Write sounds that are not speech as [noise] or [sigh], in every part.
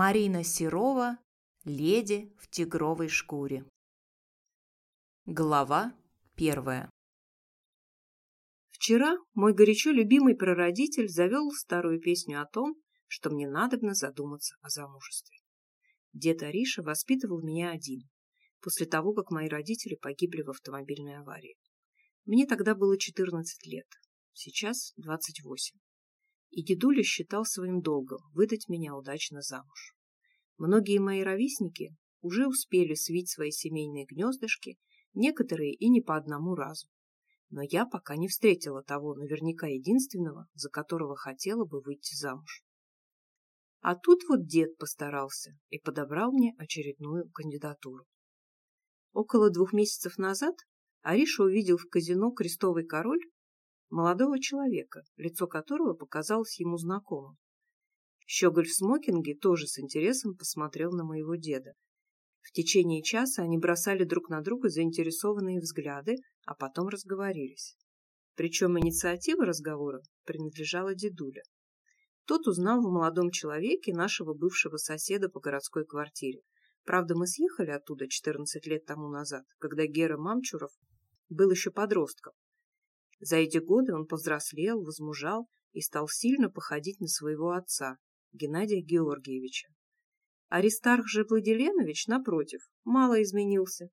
Марина Серова, леди в тигровой шкуре. Глава первая. Вчера мой горячо любимый прародитель завел старую песню о том, что мне надобно задуматься о замужестве. Дед Ариша воспитывал меня один, после того, как мои родители погибли в автомобильной аварии. Мне тогда было 14 лет, сейчас 28 и дедуля считал своим долгом выдать меня удачно замуж. Многие мои ровесники уже успели свить свои семейные гнездышки, некоторые и не по одному разу. Но я пока не встретила того наверняка единственного, за которого хотела бы выйти замуж. А тут вот дед постарался и подобрал мне очередную кандидатуру. Около двух месяцев назад Ариша увидел в казино «Крестовый король» молодого человека, лицо которого показалось ему знакомым. Щеголь в смокинге тоже с интересом посмотрел на моего деда. В течение часа они бросали друг на друга заинтересованные взгляды, а потом разговорились. Причем инициатива разговора принадлежала дедуля. Тот узнал в молодом человеке нашего бывшего соседа по городской квартире. Правда, мы съехали оттуда 14 лет тому назад, когда Гера Мамчуров был еще подростком, за эти годы он повзрослел, возмужал и стал сильно походить на своего отца, Геннадия Георгиевича. Аристарх же Владиленович, напротив, мало изменился,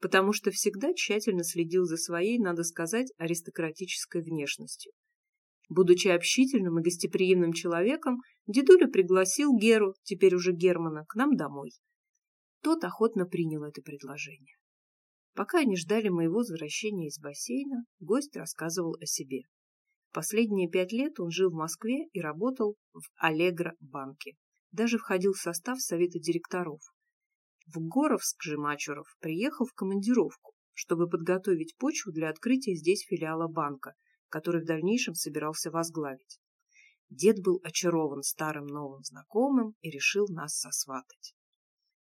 потому что всегда тщательно следил за своей, надо сказать, аристократической внешностью. Будучи общительным и гостеприимным человеком, дедуля пригласил Геру, теперь уже Германа, к нам домой. Тот охотно принял это предложение. Пока они ждали моего возвращения из бассейна, гость рассказывал о себе. Последние пять лет он жил в Москве и работал в Аллегро банке. Даже входил в состав совета директоров. В Горовск же Мачуров приехал в командировку, чтобы подготовить почву для открытия здесь филиала банка, который в дальнейшем собирался возглавить. Дед был очарован старым новым знакомым и решил нас сосватать.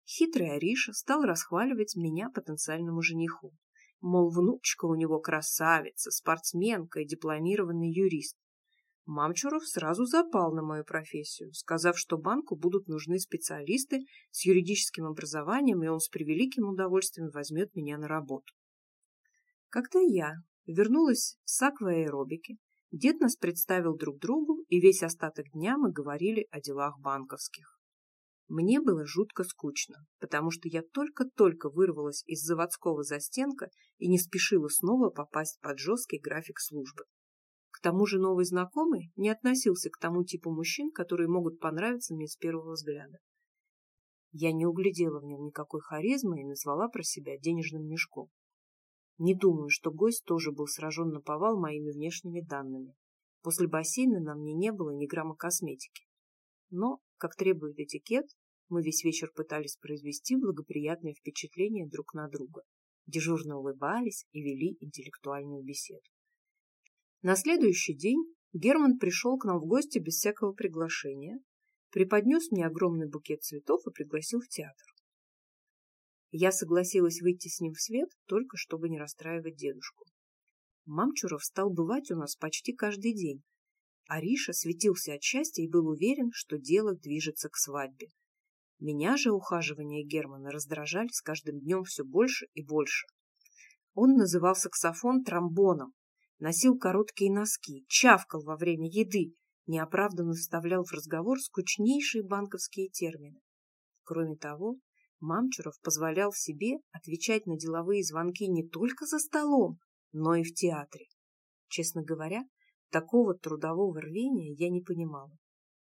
Хитрый Ариша стал расхваливать меня потенциальному жениху. Мол, внучка у него красавица, спортсменка и дипломированный юрист. Мамчуров сразу запал на мою профессию, сказав, что банку будут нужны специалисты с юридическим образованием, и он с превеликим удовольствием возьмет меня на работу. Когда я вернулась с акваэробики, дед нас представил друг другу, и весь остаток дня мы говорили о делах банковских. Мне было жутко скучно, потому что я только-только вырвалась из заводского застенка и не спешила снова попасть под жесткий график службы. К тому же новый знакомый не относился к тому типу мужчин, которые могут понравиться мне с первого взгляда. Я не углядела в нем никакой харизмы и назвала про себя денежным мешком. Не думаю, что гость тоже был сражен на повал моими внешними данными. После бассейна на мне не было ни грамма косметики. Но как требует этикет, мы весь вечер пытались произвести благоприятное впечатление друг на друга, дежурно улыбались и вели интеллектуальную беседу. На следующий день Герман пришел к нам в гости без всякого приглашения, преподнес мне огромный букет цветов и пригласил в театр. Я согласилась выйти с ним в свет, только чтобы не расстраивать дедушку. Мамчуров стал бывать у нас почти каждый день, Ариша светился от счастья и был уверен, что дело движется к свадьбе. Меня же ухаживания Германа раздражали с каждым днем все больше и больше. Он называл саксофон тромбоном, носил короткие носки, чавкал во время еды, неоправданно вставлял в разговор скучнейшие банковские термины. Кроме того, Мамчуров позволял себе отвечать на деловые звонки не только за столом, но и в театре. Честно говоря, Такого трудового рвения я не понимала.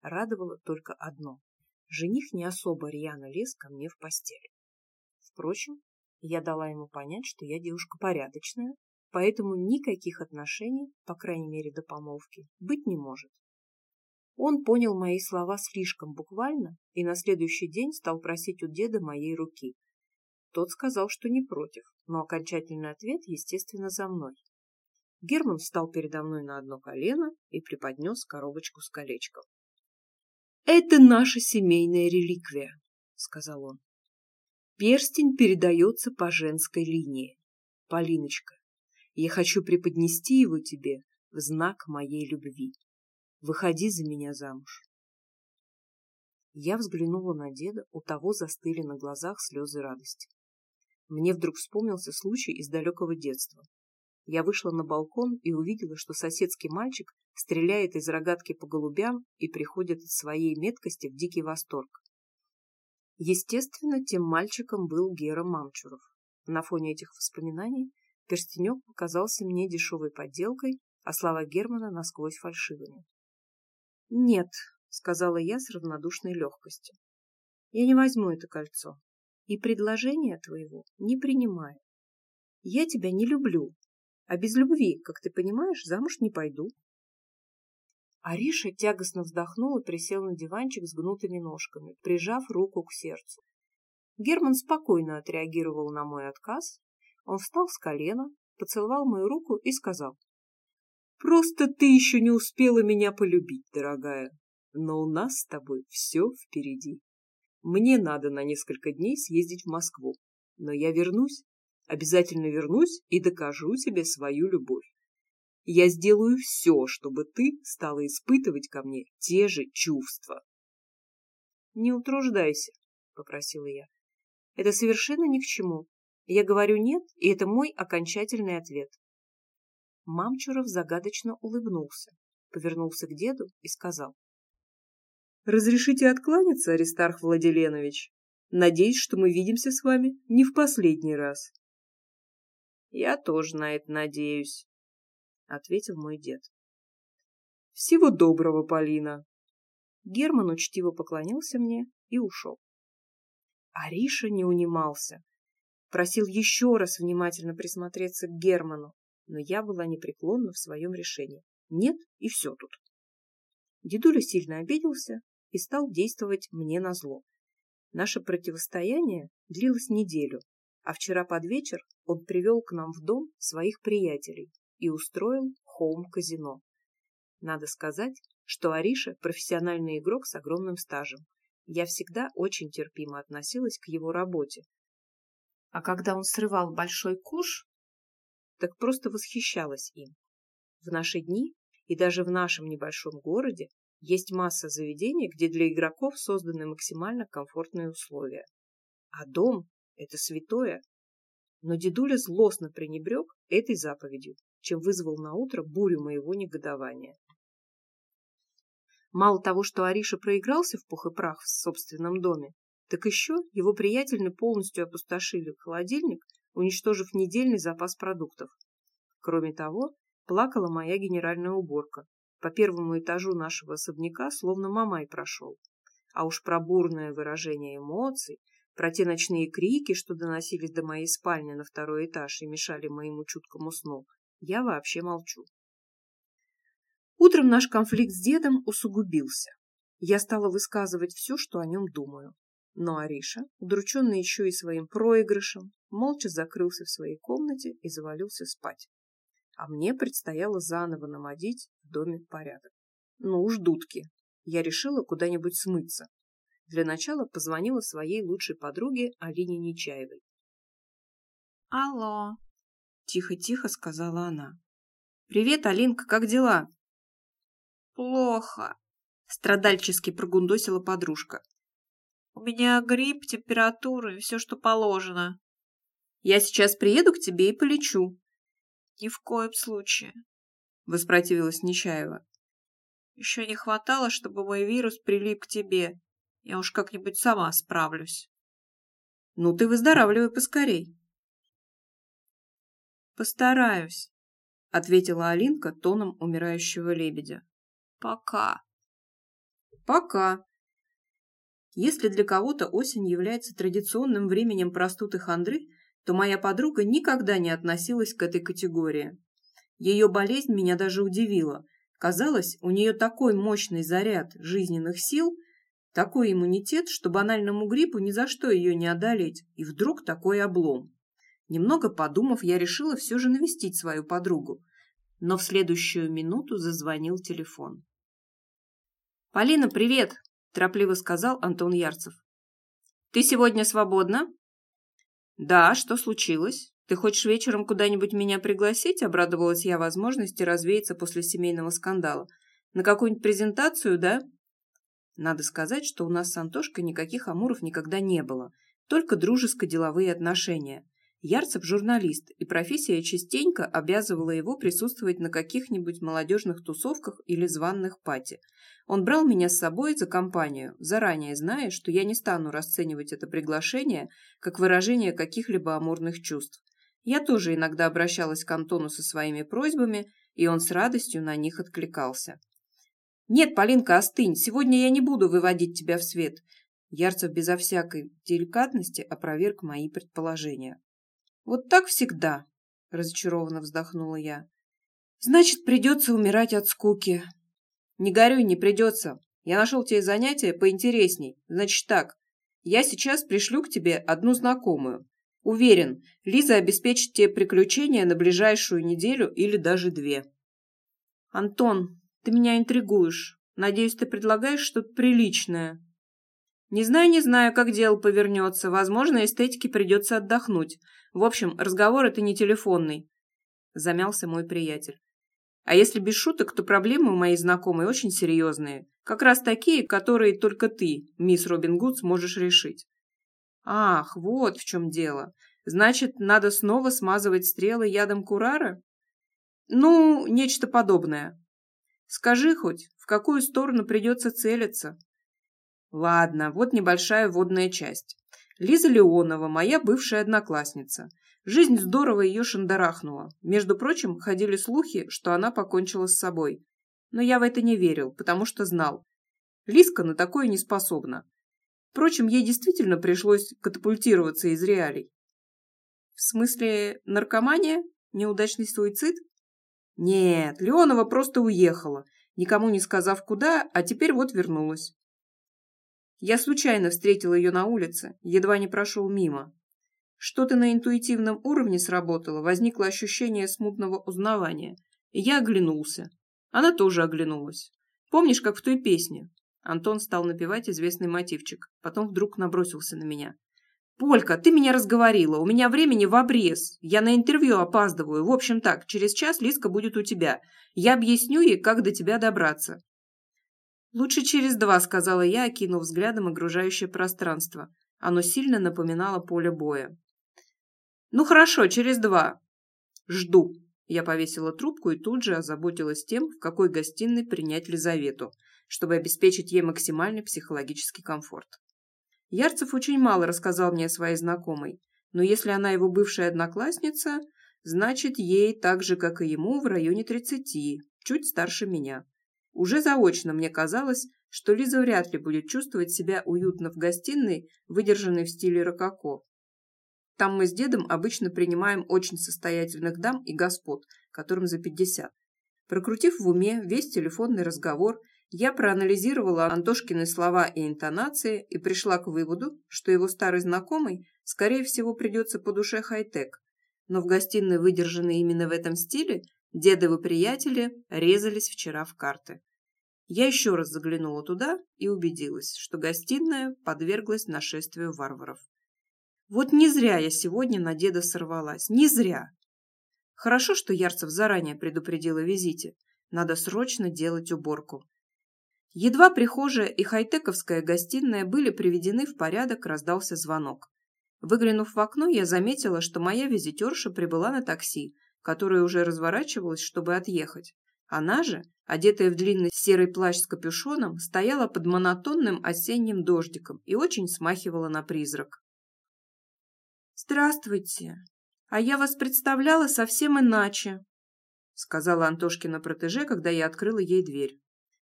Радовало только одно. Жених не особо рьяно лез ко мне в постель. Впрочем, я дала ему понять, что я девушка порядочная, поэтому никаких отношений, по крайней мере до помолвки, быть не может. Он понял мои слова слишком буквально и на следующий день стал просить у деда моей руки. Тот сказал, что не против, но окончательный ответ, естественно, за мной. Герман встал передо мной на одно колено и преподнес коробочку с колечком. «Это наша семейная реликвия», — сказал он. «Перстень передается по женской линии. Полиночка, я хочу преподнести его тебе в знак моей любви. Выходи за меня замуж». Я взглянула на деда, у того застыли на глазах слезы радости. Мне вдруг вспомнился случай из далекого детства. Я вышла на балкон и увидела, что соседский мальчик стреляет из рогатки по голубям и приходит от своей меткости в дикий восторг. Естественно, тем мальчиком был Гера Мамчуров. На фоне этих воспоминаний перстенек показался мне дешевой подделкой, а слова Германа насквозь фальшивыми. «Нет», — сказала я с равнодушной легкостью, — «я не возьму это кольцо и предложения твоего не принимаю. Я тебя не люблю, а без любви, как ты понимаешь, замуж не пойду». Ариша тягостно вздохнул и присел на диванчик с гнутыми ножками, прижав руку к сердцу. Герман спокойно отреагировал на мой отказ. Он встал с колена, поцеловал мою руку и сказал. «Просто ты еще не успела меня полюбить, дорогая, но у нас с тобой все впереди. Мне надо на несколько дней съездить в Москву, но я вернусь, обязательно вернусь и докажу тебе свою любовь. Я сделаю все, чтобы ты стала испытывать ко мне те же чувства. «Не утруждайся», — попросила я. «Это совершенно ни к чему. Я говорю «нет», и это мой окончательный ответ». Мамчуров загадочно улыбнулся, повернулся к деду и сказал. «Разрешите откланяться, Аристарх Владиленович? Надеюсь, что мы видимся с вами не в последний раз». «Я тоже на это надеюсь», ответил мой дед. Всего доброго, Полина. Герман учтиво поклонился мне и ушел. Ариша не унимался. Просил еще раз внимательно присмотреться к Герману, но я была непреклонна в своем решении. Нет, и все тут. Дедуля сильно обиделся и стал действовать мне на зло. Наше противостояние длилось неделю, а вчера под вечер он привел к нам в дом своих приятелей, и устроил хоум-казино. Надо сказать, что Ариша – профессиональный игрок с огромным стажем. Я всегда очень терпимо относилась к его работе. А когда он срывал большой куш, так просто восхищалась им. В наши дни и даже в нашем небольшом городе есть масса заведений, где для игроков созданы максимально комфортные условия. А дом – это святое. Но дедуля злостно пренебрег этой заповедью чем вызвал на утро бурю моего негодования. Мало того, что Ариша проигрался в пух и прах в собственном доме, так еще его приятельны полностью опустошили холодильник, уничтожив недельный запас продуктов. Кроме того, плакала моя генеральная уборка. По первому этажу нашего особняка словно мамай прошел. А уж про бурное выражение эмоций, про те ночные крики, что доносились до моей спальни на второй этаж и мешали моему чуткому сну, я вообще молчу. Утром наш конфликт с дедом усугубился. Я стала высказывать все, что о нем думаю. Но Ариша, удрученный еще и своим проигрышем, молча закрылся в своей комнате и завалился спать. А мне предстояло заново намодить в доме порядок. Ну уж дудки. Я решила куда-нибудь смыться. Для начала позвонила своей лучшей подруге Алине Нечаевой. «Алло», Тихо-тихо сказала она. «Привет, Алинка, как дела?» «Плохо», — страдальчески прогундосила подружка. «У меня грипп, температура и все, что положено». «Я сейчас приеду к тебе и полечу». «Ни в коем случае», — воспротивилась Нечаева. «Еще не хватало, чтобы мой вирус прилип к тебе. Я уж как-нибудь сама справлюсь». «Ну ты выздоравливай поскорей», «Постараюсь», — ответила Алинка тоном умирающего лебедя. «Пока». «Пока». Если для кого-то осень является традиционным временем простуд и хандры, то моя подруга никогда не относилась к этой категории. Ее болезнь меня даже удивила. Казалось, у нее такой мощный заряд жизненных сил, такой иммунитет, что банальному гриппу ни за что ее не одолеть, и вдруг такой облом. Немного подумав, я решила все же навестить свою подругу. Но в следующую минуту зазвонил телефон. «Полина, привет!» – торопливо сказал Антон Ярцев. «Ты сегодня свободна?» «Да, что случилось? Ты хочешь вечером куда-нибудь меня пригласить?» – обрадовалась я возможности развеяться после семейного скандала. «На какую-нибудь презентацию, да?» Надо сказать, что у нас с Антошкой никаких амуров никогда не было, только дружеско-деловые отношения. Ярцев журналист, и профессия частенько обязывала его присутствовать на каких-нибудь молодежных тусовках или званных пати. Он брал меня с собой за компанию, заранее зная, что я не стану расценивать это приглашение как выражение каких-либо амурных чувств. Я тоже иногда обращалась к Антону со своими просьбами, и он с радостью на них откликался. «Нет, Полинка, остынь, сегодня я не буду выводить тебя в свет». Ярцев безо всякой деликатности опроверг мои предположения. Вот так всегда, разочарованно вздохнула я. Значит, придется умирать от скуки. Не горюй, не придется. Я нашел тебе занятие поинтересней. Значит так, я сейчас пришлю к тебе одну знакомую. Уверен, Лиза обеспечит тебе приключения на ближайшую неделю или даже две. Антон, ты меня интригуешь. Надеюсь, ты предлагаешь что-то приличное. Не знаю, не знаю, как дело повернется. Возможно, эстетике придется отдохнуть. В общем, разговор это не телефонный. Замялся мой приятель. А если без шуток, то проблемы у моей знакомой очень серьезные. Как раз такие, которые только ты, мисс Робин Гуд, сможешь решить. Ах, вот в чем дело. Значит, надо снова смазывать стрелы ядом курара? Ну, нечто подобное. Скажи хоть, в какую сторону придется целиться? Ладно, вот небольшая вводная часть. Лиза Леонова, моя бывшая одноклассница. Жизнь здорово ее шандарахнула. Между прочим, ходили слухи, что она покончила с собой. Но я в это не верил, потому что знал. Лизка на такое не способна. Впрочем, ей действительно пришлось катапультироваться из реалий. В смысле, наркомания? Неудачный суицид? Нет, Леонова просто уехала, никому не сказав куда, а теперь вот вернулась. Я случайно встретил ее на улице, едва не прошел мимо. Что-то на интуитивном уровне сработало, возникло ощущение смутного узнавания. И я оглянулся. Она тоже оглянулась. Помнишь, как в той песне? Антон стал напевать известный мотивчик, потом вдруг набросился на меня. «Полька, ты меня разговорила, у меня времени в обрез. Я на интервью опаздываю. В общем так, через час Лиска будет у тебя. Я объясню ей, как до тебя добраться. «Лучше через два», — сказала я, окинув взглядом окружающее пространство. Оно сильно напоминало поле боя. «Ну хорошо, через два». «Жду». Я повесила трубку и тут же озаботилась тем, в какой гостиной принять Лизавету, чтобы обеспечить ей максимальный психологический комфорт. Ярцев очень мало рассказал мне о своей знакомой, но если она его бывшая одноклассница, значит, ей так же, как и ему, в районе тридцати, чуть старше меня. Уже заочно мне казалось, что Лиза вряд ли будет чувствовать себя уютно в гостиной, выдержанной в стиле рококо. Там мы с дедом обычно принимаем очень состоятельных дам и господ, которым за пятьдесят. Прокрутив в уме весь телефонный разговор, я проанализировала Антошкины слова и интонации и пришла к выводу, что его старый знакомый, скорее всего, придется по душе хай-тек. Но в гостиной, выдержанной именно в этом стиле, Дедовы приятели резались вчера в карты. Я еще раз заглянула туда и убедилась, что гостиная подверглась нашествию варваров. Вот не зря я сегодня на деда сорвалась. Не зря. Хорошо, что Ярцев заранее предупредил о визите. Надо срочно делать уборку. Едва прихожая и хай-тековская гостиная были приведены в порядок, раздался звонок. Выглянув в окно, я заметила, что моя визитерша прибыла на такси, которая уже разворачивалась, чтобы отъехать. Она же, одетая в длинный серый плащ с капюшоном, стояла под монотонным осенним дождиком и очень смахивала на призрак. «Здравствуйте! А я вас представляла совсем иначе», сказала Антошкина протеже, когда я открыла ей дверь.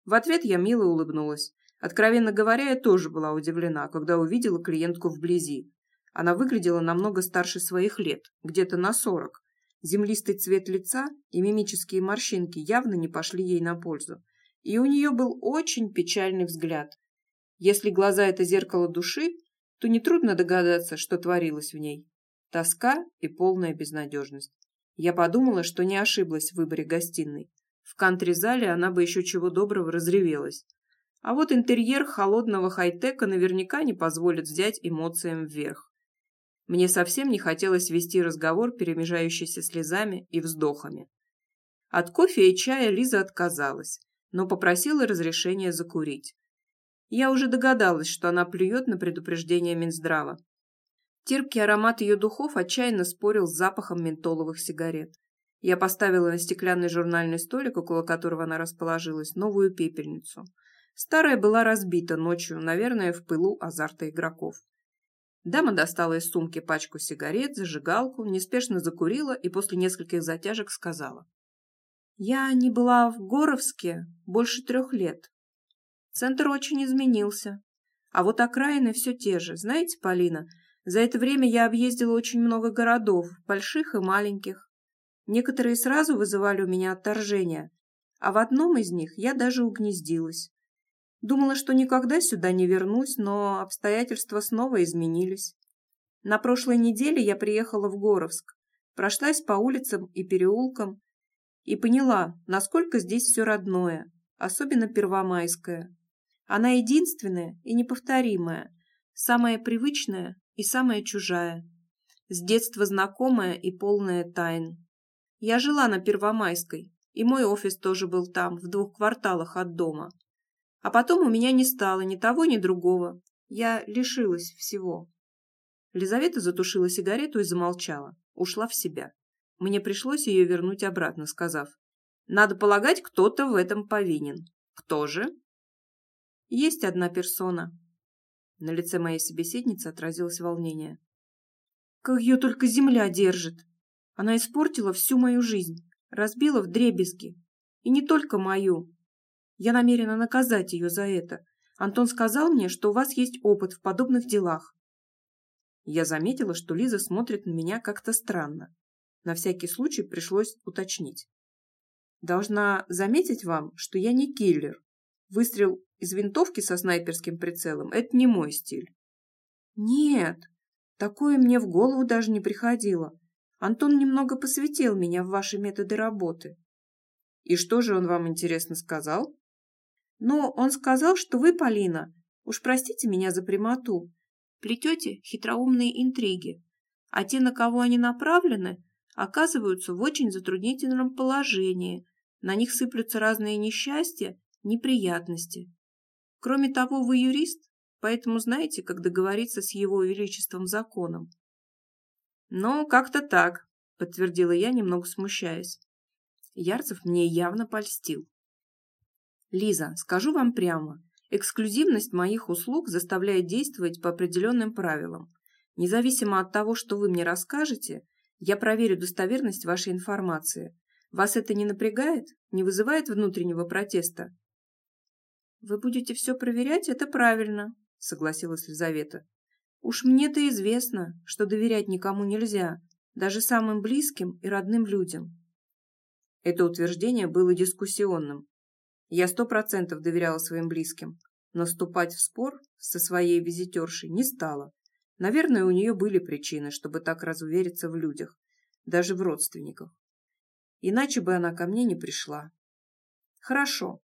В ответ я мило улыбнулась. Откровенно говоря, я тоже была удивлена, когда увидела клиентку вблизи. Она выглядела намного старше своих лет, где-то на сорок, Землистый цвет лица и мимические морщинки явно не пошли ей на пользу. И у нее был очень печальный взгляд. Если глаза – это зеркало души, то нетрудно догадаться, что творилось в ней. Тоска и полная безнадежность. Я подумала, что не ошиблась в выборе гостиной. В кантри-зале она бы еще чего доброго разревелась. А вот интерьер холодного хай-тека наверняка не позволит взять эмоциям вверх. Мне совсем не хотелось вести разговор, перемежающийся слезами и вздохами. От кофе и чая Лиза отказалась, но попросила разрешения закурить. Я уже догадалась, что она плюет на предупреждение Минздрава. Терпкий аромат ее духов отчаянно спорил с запахом ментоловых сигарет. Я поставила на стеклянный журнальный столик, около которого она расположилась, новую пепельницу. Старая была разбита ночью, наверное, в пылу азарта игроков. Дама достала из сумки пачку сигарет, зажигалку, неспешно закурила и после нескольких затяжек сказала. «Я не была в Горовске больше трех лет. Центр очень изменился. А вот окраины все те же. Знаете, Полина, за это время я объездила очень много городов, больших и маленьких. Некоторые сразу вызывали у меня отторжение, а в одном из них я даже угнездилась. Думала, что никогда сюда не вернусь, но обстоятельства снова изменились. На прошлой неделе я приехала в Горовск, прошлась по улицам и переулкам и поняла, насколько здесь все родное, особенно Первомайское. Она единственная и неповторимая, самая привычная и самая чужая, с детства знакомая и полная тайн. Я жила на Первомайской, и мой офис тоже был там, в двух кварталах от дома. А потом у меня не стало ни того, ни другого. Я лишилась всего. Лизавета затушила сигарету и замолчала, ушла в себя. Мне пришлось ее вернуть обратно, сказав, «Надо полагать, кто-то в этом повинен. Кто же?» Есть одна персона. На лице моей собеседницы отразилось волнение. Как ее только земля держит. Она испортила всю мою жизнь, разбила в дребезги. И не только мою. Я намерена наказать ее за это. Антон сказал мне, что у вас есть опыт в подобных делах. Я заметила, что Лиза смотрит на меня как-то странно. На всякий случай пришлось уточнить. Должна заметить вам, что я не киллер. Выстрел из винтовки со снайперским прицелом – это не мой стиль. Нет, такое мне в голову даже не приходило. Антон немного посвятил меня в ваши методы работы. И что же он вам интересно сказал? Ну, он сказал, что вы, Полина, уж простите меня за прямоту, плетете хитроумные интриги, а те, на кого они направлены, оказываются в очень затруднительном положении, на них сыплются разные несчастья, неприятности. Кроме того, вы юрист, поэтому знаете, как договориться с его величеством законом. Ну, как-то так, подтвердила я, немного смущаясь. Ярцев мне явно польстил. Лиза, скажу вам прямо, эксклюзивность моих услуг заставляет действовать по определенным правилам. Независимо от того, что вы мне расскажете, я проверю достоверность вашей информации. Вас это не напрягает? Не вызывает внутреннего протеста? «Вы будете все проверять? Это правильно», — согласилась Лизавета. «Уж мне-то известно, что доверять никому нельзя, даже самым близким и родным людям». Это утверждение было дискуссионным. Я сто процентов доверяла своим близким, но вступать в спор со своей визитершей не стала. Наверное, у нее были причины, чтобы так разувериться в людях, даже в родственниках. Иначе бы она ко мне не пришла. Хорошо,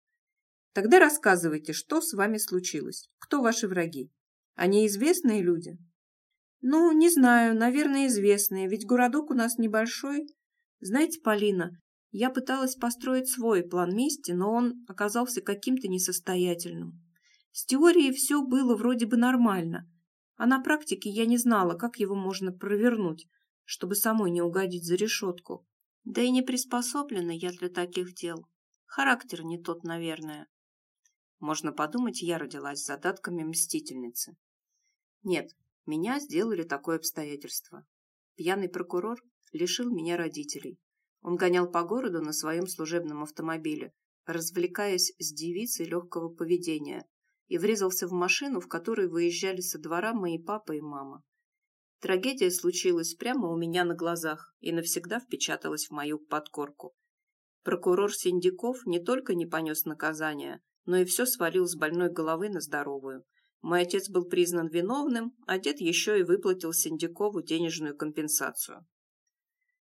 Тогда рассказывайте, что с вами случилось. Кто ваши враги? Они известные люди? Ну, не знаю, наверное, известные, ведь городок у нас небольшой. Знаете, Полина, я пыталась построить свой план мести, но он оказался каким-то несостоятельным. С теорией все было вроде бы нормально, а на практике я не знала, как его можно провернуть, чтобы самой не угодить за решетку. Да и не приспособлена я для таких дел. Характер не тот, наверное. Можно подумать, я родилась с задатками мстительницы. Нет, меня сделали такое обстоятельство. Пьяный прокурор лишил меня родителей. Он гонял по городу на своем служебном автомобиле, развлекаясь с девицей легкого поведения, и врезался в машину, в которой выезжали со двора мои папа и мама. Трагедия случилась прямо у меня на глазах и навсегда впечаталась в мою подкорку. Прокурор Синдиков не только не понес наказания, но и все свалил с больной головы на здоровую. Мой отец был признан виновным, а дед еще и выплатил Синдикову денежную компенсацию.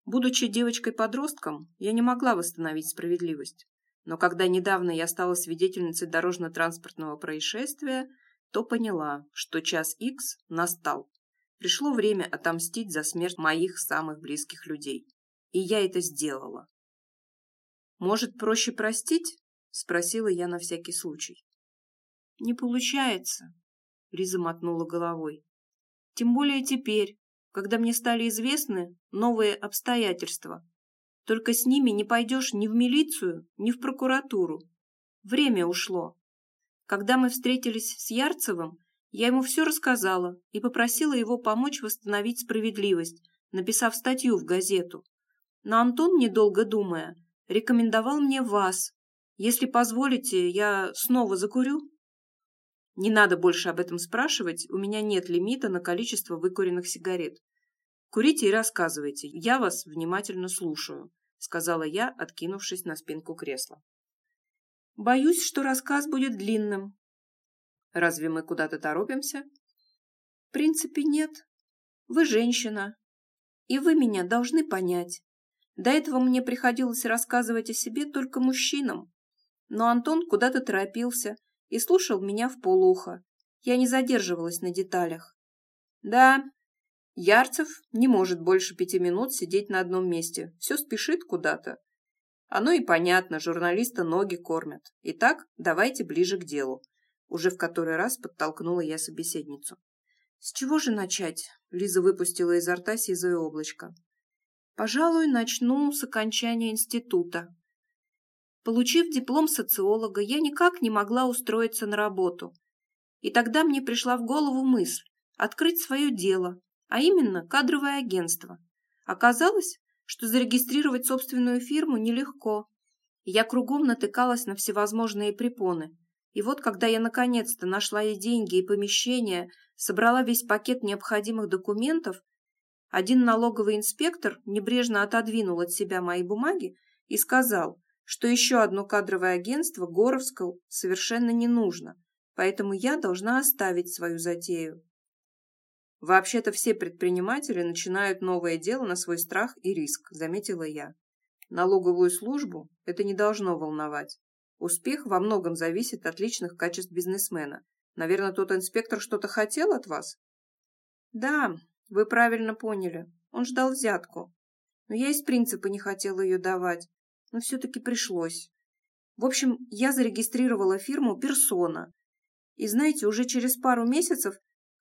Будучи девочкой-подростком, я не могла восстановить справедливость. Но когда недавно я стала свидетельницей дорожно-транспортного происшествия, то поняла, что час Икс настал. Пришло время отомстить за смерть моих самых близких людей. И я это сделала. Может, проще простить? Спросила я на всякий случай. Не получается, Лиза мотнула головой. Тем более теперь, когда мне стали известны новые обстоятельства. Только с ними не пойдешь ни в милицию, ни в прокуратуру. Время ушло. Когда мы встретились с Ярцевым, я ему все рассказала и попросила его помочь восстановить справедливость, написав статью в газету. Но Антон, недолго думая, рекомендовал мне вас. Если позволите, я снова закурю? Не надо больше об этом спрашивать, у меня нет лимита на количество выкуренных сигарет. Курите и рассказывайте, я вас внимательно слушаю, сказала я, откинувшись на спинку кресла. Боюсь, что рассказ будет длинным. Разве мы куда-то торопимся? В принципе, нет. Вы женщина, и вы меня должны понять. До этого мне приходилось рассказывать о себе только мужчинам. Но Антон куда-то торопился и слушал меня в полухо. Я не задерживалась на деталях. Да, Ярцев не может больше пяти минут сидеть на одном месте. Все спешит куда-то. Оно и понятно, журналиста ноги кормят. Итак, давайте ближе к делу. Уже в который раз подтолкнула я собеседницу. С чего же начать? Лиза выпустила изо рта сизое облачко. Пожалуй, начну с окончания института. Получив диплом социолога, я никак не могла устроиться на работу. И тогда мне пришла в голову мысль открыть свое дело, а именно кадровое агентство. Оказалось, что зарегистрировать собственную фирму нелегко. Я кругом натыкалась на всевозможные препоны. И вот, когда я наконец-то нашла и деньги, и помещение, собрала весь пакет необходимых документов, один налоговый инспектор небрежно отодвинул от себя мои бумаги и сказал, что еще одно кадровое агентство Горовского совершенно не нужно, поэтому я должна оставить свою затею. Вообще-то все предприниматели начинают новое дело на свой страх и риск, заметила я. Налоговую службу это не должно волновать. Успех во многом зависит от личных качеств бизнесмена. Наверное, тот инспектор что-то хотел от вас? Да, вы правильно поняли. Он ждал взятку. Но я из принципа не хотела ее давать. Но все-таки пришлось. В общем, я зарегистрировала фирму «Персона». И знаете, уже через пару месяцев...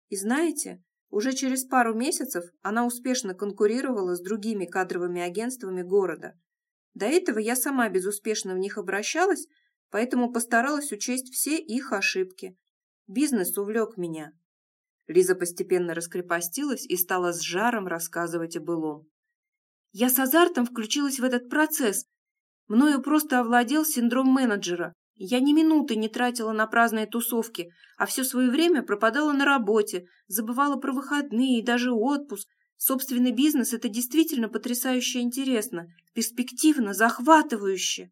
И знаете, уже через пару месяцев она успешно конкурировала с другими кадровыми агентствами города. До этого я сама безуспешно в них обращалась, поэтому постаралась учесть все их ошибки. Бизнес увлек меня. Лиза постепенно раскрепостилась и стала с жаром рассказывать о былом. Я с азартом включилась в этот процесс. Мною просто овладел синдром менеджера. Я ни минуты не тратила на праздные тусовки, а все свое время пропадала на работе, забывала про выходные и даже отпуск. Собственный бизнес – это действительно потрясающе интересно, перспективно, захватывающе.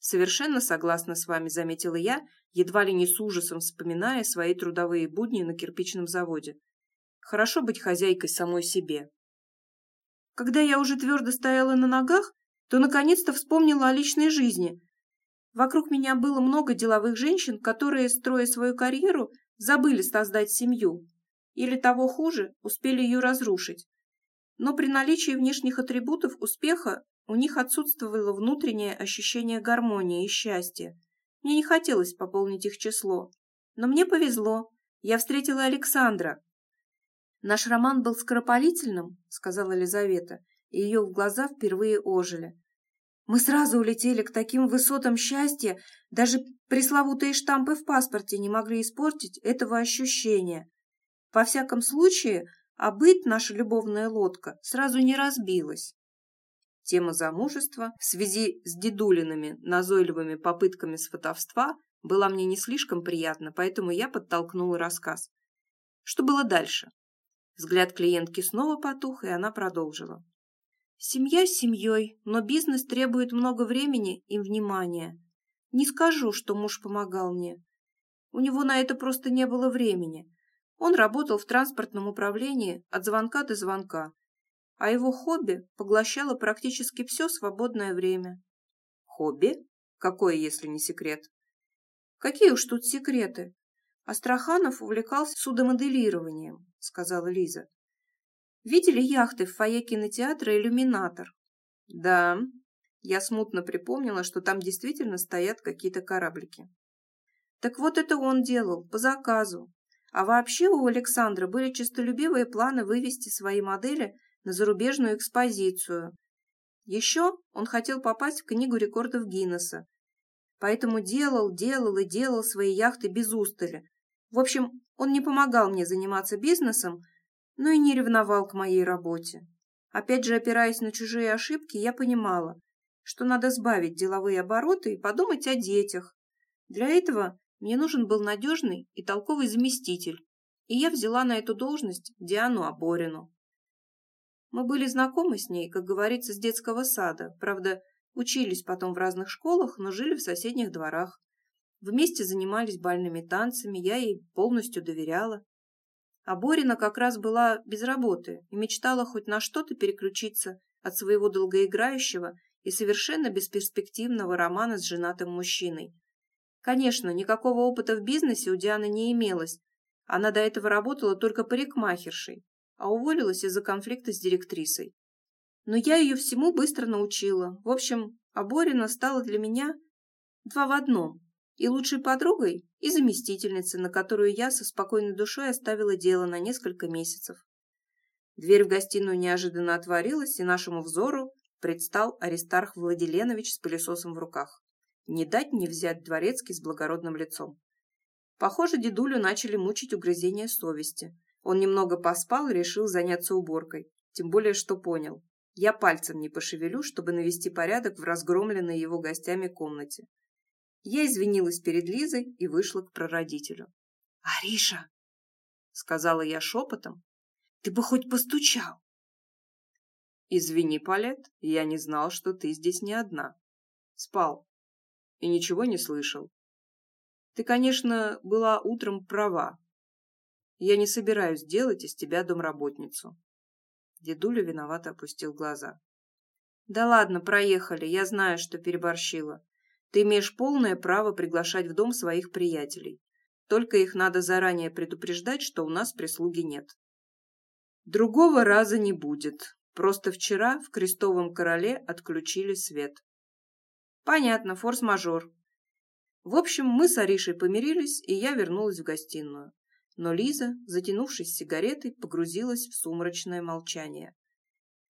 Совершенно согласна с вами, заметила я, едва ли не с ужасом вспоминая свои трудовые будни на кирпичном заводе. Хорошо быть хозяйкой самой себе. Когда я уже твердо стояла на ногах, то наконец-то вспомнила о личной жизни – Вокруг меня было много деловых женщин, которые, строя свою карьеру, забыли создать семью. Или того хуже, успели ее разрушить. Но при наличии внешних атрибутов успеха у них отсутствовало внутреннее ощущение гармонии и счастья. Мне не хотелось пополнить их число. Но мне повезло. Я встретила Александра. «Наш роман был скоропалительным», — сказала Елизавета, и ее глаза впервые ожили. Мы сразу улетели к таким высотам счастья, даже пресловутые штампы в паспорте не могли испортить этого ощущения. Во всяком случае, а быт наша любовная лодка сразу не разбилась. Тема замужества в связи с дедулиными назойливыми попытками сватовства была мне не слишком приятна, поэтому я подтолкнула рассказ. Что было дальше? Взгляд клиентки снова потух, и она продолжила. Семья семьей, но бизнес требует много времени и внимания. Не скажу, что муж помогал мне. У него на это просто не было времени. Он работал в транспортном управлении от звонка до звонка, а его хобби поглощало практически все свободное время. Хобби? Какое, если не секрет? Какие уж тут секреты? Астраханов увлекался судомоделированием, сказала Лиза. Видели яхты в фойе кинотеатра «Иллюминатор»? Да. Я смутно припомнила, что там действительно стоят какие-то кораблики. Так вот это он делал, по заказу. А вообще у Александра были честолюбивые планы вывести свои модели на зарубежную экспозицию. Еще он хотел попасть в книгу рекордов Гиннесса. Поэтому делал, делал и делал свои яхты без устали. В общем, он не помогал мне заниматься бизнесом, но и не ревновал к моей работе. Опять же, опираясь на чужие ошибки, я понимала, что надо сбавить деловые обороты и подумать о детях. Для этого мне нужен был надежный и толковый заместитель, и я взяла на эту должность Диану Аборину. Мы были знакомы с ней, как говорится, с детского сада, правда, учились потом в разных школах, но жили в соседних дворах. Вместе занимались бальными танцами, я ей полностью доверяла. А Борина как раз была без работы и мечтала хоть на что-то переключиться от своего долгоиграющего и совершенно бесперспективного романа с женатым мужчиной, Конечно, никакого опыта в бизнесе у Дианы не имелось. Она до этого работала только парикмахершей, а уволилась из-за конфликта с директрисой. Но я ее всему быстро научила. В общем, Аборина стала для меня два в одном. И лучшей подругой, и заместительницей, на которую я со спокойной душой оставила дело на несколько месяцев. Дверь в гостиную неожиданно отворилась, и нашему взору предстал Аристарх Владиленович с пылесосом в руках. Не дать не взять дворецкий с благородным лицом. Похоже, дедулю начали мучить угрызения совести. Он немного поспал и решил заняться уборкой. Тем более, что понял. Я пальцем не пошевелю, чтобы навести порядок в разгромленной его гостями комнате. Я извинилась перед Лизой и вышла к прародителю. «Ариша!» — сказала я шепотом. «Ты бы хоть постучал!» «Извини, Палет, я не знал, что ты здесь не одна. Спал и ничего не слышал. Ты, конечно, была утром права. Я не собираюсь делать из тебя домработницу. Дедуля виновато опустил глаза. Да ладно, проехали, я знаю, что переборщила. Ты имеешь полное право приглашать в дом своих приятелей. Только их надо заранее предупреждать, что у нас прислуги нет. Другого раза не будет. Просто вчера в Крестовом Короле отключили свет. Понятно, форс-мажор. В общем, мы с Аришей помирились, и я вернулась в гостиную. Но Лиза, затянувшись сигаретой, погрузилась в сумрачное молчание.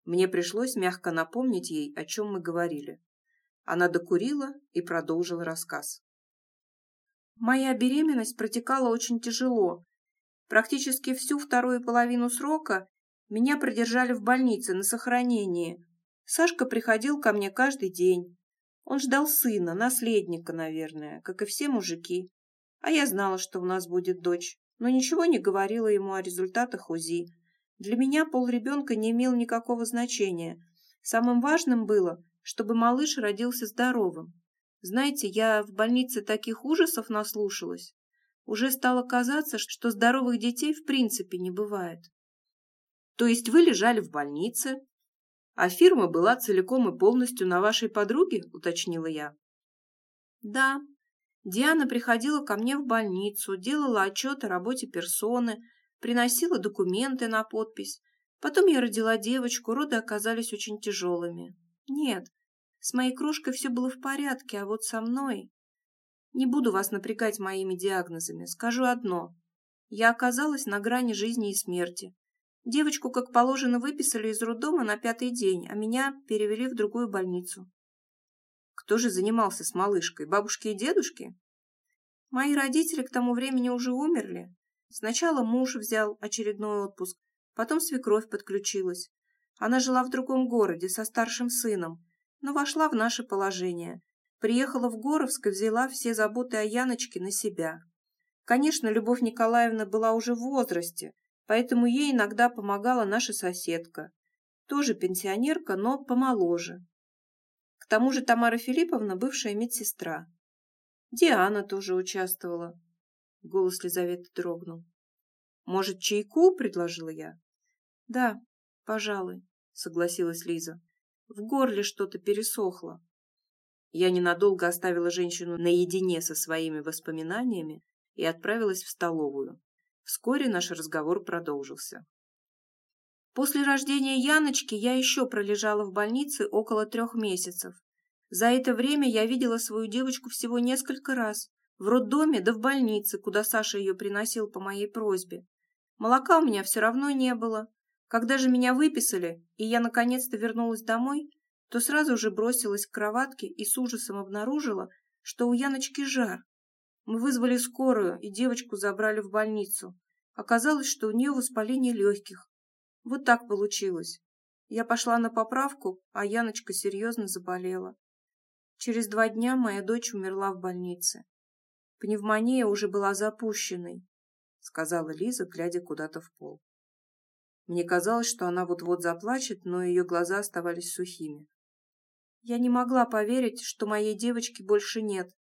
Мне пришлось мягко напомнить ей, о чем мы говорили. Она докурила и продолжила рассказ. Моя беременность протекала очень тяжело. Практически всю вторую половину срока меня продержали в больнице на сохранении. Сашка приходил ко мне каждый день. Он ждал сына, наследника, наверное, как и все мужики. А я знала, что у нас будет дочь, но ничего не говорила ему о результатах УЗИ. Для меня пол ребенка не имел никакого значения. Самым важным было, чтобы малыш родился здоровым. Знаете, я в больнице таких ужасов наслушалась. Уже стало казаться, что здоровых детей в принципе не бывает. То есть вы лежали в больнице, «А фирма была целиком и полностью на вашей подруге?» – уточнила я. «Да. Диана приходила ко мне в больницу, делала отчет о работе персоны, приносила документы на подпись. Потом я родила девочку, роды оказались очень тяжелыми. Нет, с моей крошкой все было в порядке, а вот со мной... Не буду вас напрягать моими диагнозами, скажу одно. Я оказалась на грани жизни и смерти. Девочку, как положено, выписали из роддома на пятый день, а меня перевели в другую больницу. Кто же занимался с малышкой, бабушки и дедушки? Мои родители к тому времени уже умерли. Сначала муж взял очередной отпуск, потом свекровь подключилась. Она жила в другом городе со старшим сыном, но вошла в наше положение. Приехала в Горовск и взяла все заботы о Яночке на себя. Конечно, Любовь Николаевна была уже в возрасте, поэтому ей иногда помогала наша соседка. Тоже пенсионерка, но помоложе. К тому же Тамара Филипповна бывшая медсестра. Диана тоже участвовала. Голос Лизаветы дрогнул. «Может, чайку?» – предложила я. «Да, пожалуй», – согласилась Лиза. «В горле что-то пересохло». Я ненадолго оставила женщину наедине со своими воспоминаниями и отправилась в столовую. Вскоре наш разговор продолжился. После рождения Яночки я еще пролежала в больнице около трех месяцев. За это время я видела свою девочку всего несколько раз, В роддоме да в больнице, куда Саша ее приносил по моей просьбе. Молока у меня все равно не было. Когда же меня выписали, и я наконец-то вернулась домой, то сразу же бросилась к кроватке и с ужасом обнаружила, что у Яночки жар. Мы вызвали скорую, и девочку забрали в больницу. Оказалось, что у нее воспаление легких. Вот так получилось. Я пошла на поправку, а Яночка серьезно заболела. Через два дня моя дочь умерла в больнице. Пневмония уже была запущенной, сказала Лиза, глядя куда-то в пол. Мне казалось, что она вот-вот заплачет, но ее глаза оставались сухими. Я не могла поверить, что моей девочки больше нет.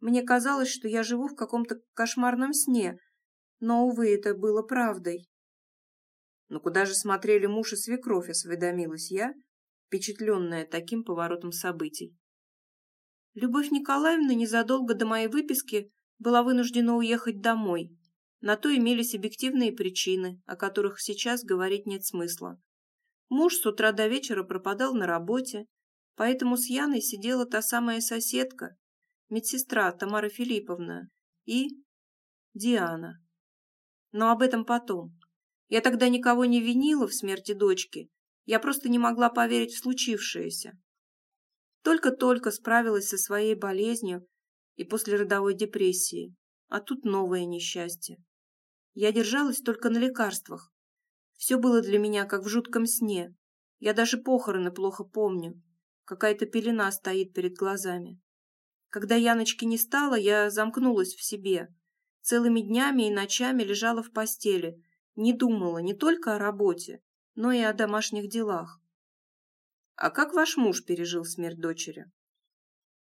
Мне казалось, что я живу в каком-то кошмарном сне, но, увы, это было правдой. «Но «Ну куда же смотрели муж и свекровь?» — осведомилась я, впечатленная таким поворотом событий. Любовь Николаевна незадолго до моей выписки была вынуждена уехать домой. На то имелись объективные причины, о которых сейчас говорить нет смысла. Муж с утра до вечера пропадал на работе, поэтому с Яной сидела та самая соседка, медсестра Тамара Филипповна и Диана. Но об этом потом. Я тогда никого не винила в смерти дочки, я просто не могла поверить в случившееся. Только-только справилась со своей болезнью и после родовой депрессии, а тут новое несчастье. Я держалась только на лекарствах. Все было для меня как в жутком сне. Я даже похороны плохо помню. Какая-то пелена стоит перед глазами. Когда Яночки не стало, я замкнулась в себе. Целыми днями и ночами лежала в постели, не думала не только о работе, но и о домашних делах. А как ваш муж пережил смерть дочери?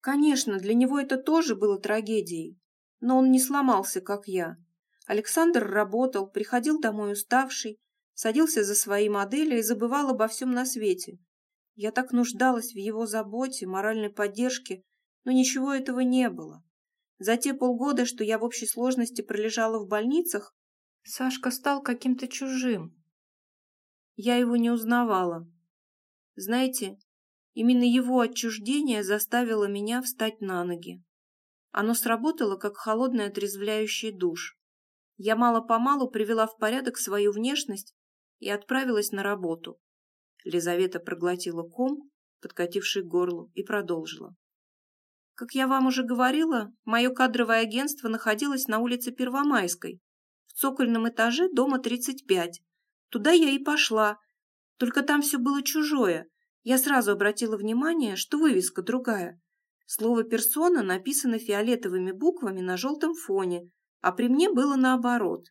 Конечно, для него это тоже было трагедией, но он не сломался, как я. Александр работал, приходил домой уставший, садился за свои модели и забывал обо всем на свете. Я так нуждалась в его заботе, моральной поддержке, но ничего этого не было. За те полгода, что я в общей сложности пролежала в больницах, Сашка стал каким-то чужим. Я его не узнавала. Знаете, именно его отчуждение заставило меня встать на ноги. Оно сработало, как холодный отрезвляющий душ. Я мало-помалу привела в порядок свою внешность и отправилась на работу. Лизавета проглотила ком, подкативший к горлу, и продолжила. Как я вам уже говорила, мое кадровое агентство находилось на улице Первомайской, в цокольном этаже дома 35. Туда я и пошла. Только там все было чужое. Я сразу обратила внимание, что вывеска другая. Слово «персона» написано фиолетовыми буквами на желтом фоне, а при мне было наоборот.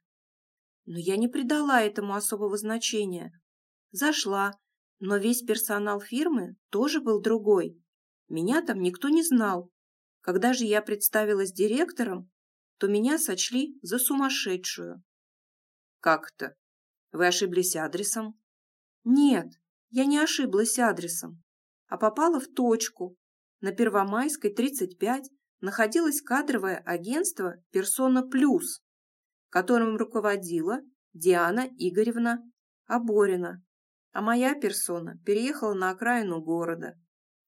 Но я не придала этому особого значения. Зашла, но весь персонал фирмы тоже был другой. Меня там никто не знал. Когда же я представилась директором, то меня сочли за сумасшедшую. Как-то? Вы ошиблись адресом? Нет, я не ошиблась адресом, а попала в точку. На Первомайской, 35, находилось кадровое агентство «Персона Плюс», которым руководила Диана Игоревна Аборина, а моя персона переехала на окраину города.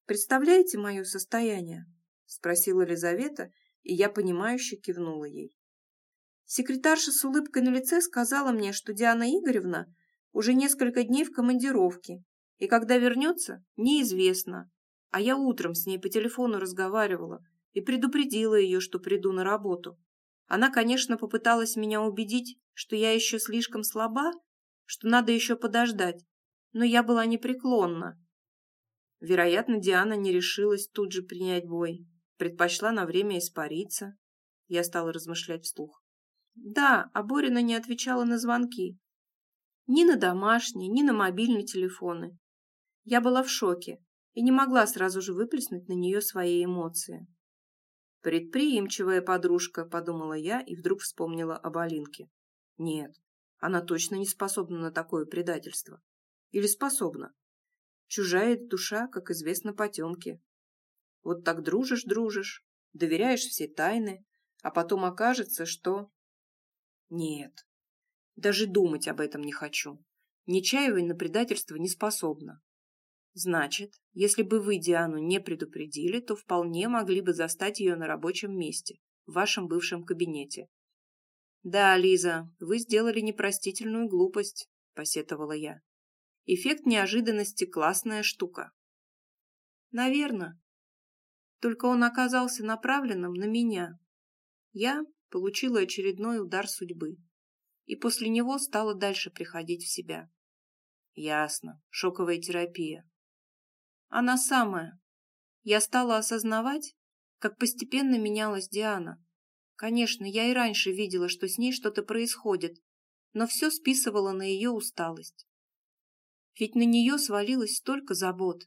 Представляете мое состояние? спросила Елизавета, и я понимающе кивнула ей. Секретарша с улыбкой на лице сказала мне, что Диана Игоревна уже несколько дней в командировке, и когда вернется, неизвестно. А я утром с ней по телефону разговаривала и предупредила ее, что приду на работу. Она, конечно, попыталась меня убедить, что я еще слишком слаба, что надо еще подождать, но я была непреклонна. Вероятно, Диана не решилась тут же принять бой предпочла на время испариться. Я стала размышлять вслух. Да, а Борина не отвечала на звонки. Ни на домашние, ни на мобильные телефоны. Я была в шоке и не могла сразу же выплеснуть на нее свои эмоции. «Предприимчивая подружка», — подумала я и вдруг вспомнила об Алинке. «Нет, она точно не способна на такое предательство. Или способна? Чужая душа, как известно, потемки. Вот так дружишь-дружишь, доверяешь все тайны, а потом окажется, что... Нет, даже думать об этом не хочу. Нечаевой на предательство не способна. Значит, если бы вы Диану не предупредили, то вполне могли бы застать ее на рабочем месте. в вашем бывшем кабинете. Да, Лиза, вы сделали непростительную глупость, посетовала я. Эффект неожиданности – классная штука. Наверное. Только он оказался направленным на меня. Я получила очередной удар судьбы. И после него стала дальше приходить в себя. Ясно. Шоковая терапия. Она самая. Я стала осознавать, как постепенно менялась Диана. Конечно, я и раньше видела, что с ней что-то происходит, но все списывала на ее усталость. Ведь на нее свалилось столько забот.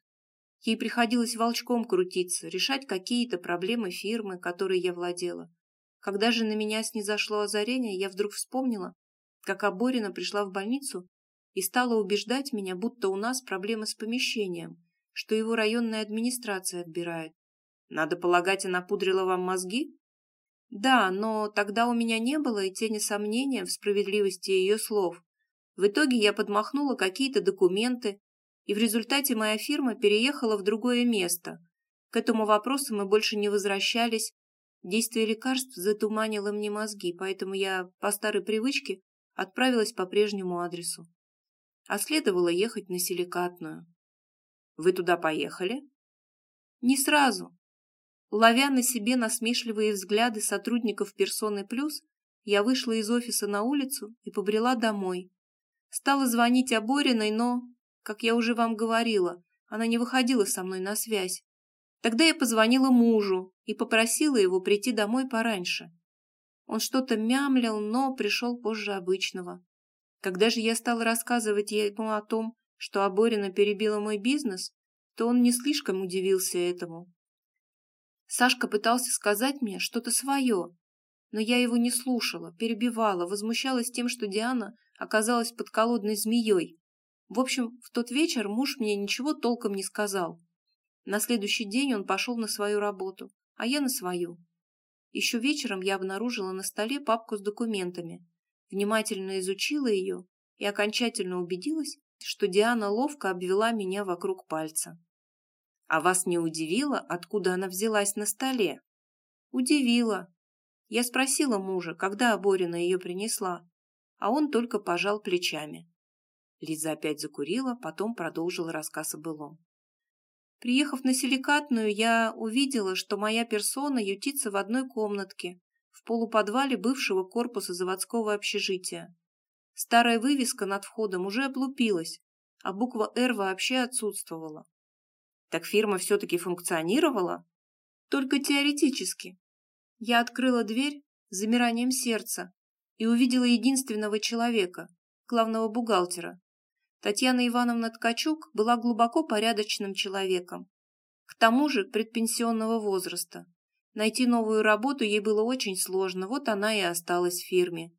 Ей приходилось волчком крутиться, решать какие-то проблемы фирмы, которой я владела. Когда же на меня снизошло озарение, я вдруг вспомнила, как Аборина пришла в больницу и стала убеждать меня, будто у нас проблемы с помещением, что его районная администрация отбирает. Надо полагать, она пудрила вам мозги? Да, но тогда у меня не было и тени сомнения в справедливости ее слов. В итоге я подмахнула какие-то документы, и в результате моя фирма переехала в другое место. К этому вопросу мы больше не возвращались. Действие лекарств затуманило мне мозги, поэтому я по старой привычке отправилась по прежнему адресу. А следовало ехать на силикатную. Вы туда поехали? Не сразу. Ловя на себе насмешливые взгляды сотрудников «Персоны Плюс», я вышла из офиса на улицу и побрела домой, Стала звонить Обориной, но, как я уже вам говорила, она не выходила со мной на связь. Тогда я позвонила мужу и попросила его прийти домой пораньше. Он что-то мямлил, но пришел позже обычного. Когда же я стала рассказывать ему о том, что Аборина перебила мой бизнес, то он не слишком удивился этому. Сашка пытался сказать мне что-то свое, но я его не слушала, перебивала, возмущалась тем, что Диана оказалась подколодной змеей. В общем, в тот вечер муж мне ничего толком не сказал. На следующий день он пошел на свою работу, а я на свою. Еще вечером я обнаружила на столе папку с документами, внимательно изучила ее и окончательно убедилась, что Диана ловко обвела меня вокруг пальца. А вас не удивило, откуда она взялась на столе? Удивило. Я спросила мужа, когда Аборина ее принесла, а он только пожал плечами. Лиза опять закурила, потом продолжила рассказ о былом. Приехав на силикатную, я увидела, что моя персона ютится в одной комнатке, в полуподвале бывшего корпуса заводского общежития. Старая вывеска над входом уже облупилась, а буква «Р» вообще отсутствовала. Так фирма все-таки функционировала? Только теоретически. Я открыла дверь с замиранием сердца, и увидела единственного человека, главного бухгалтера. Татьяна Ивановна Ткачук была глубоко порядочным человеком. К тому же предпенсионного возраста. Найти новую работу ей было очень сложно, вот она и осталась в фирме.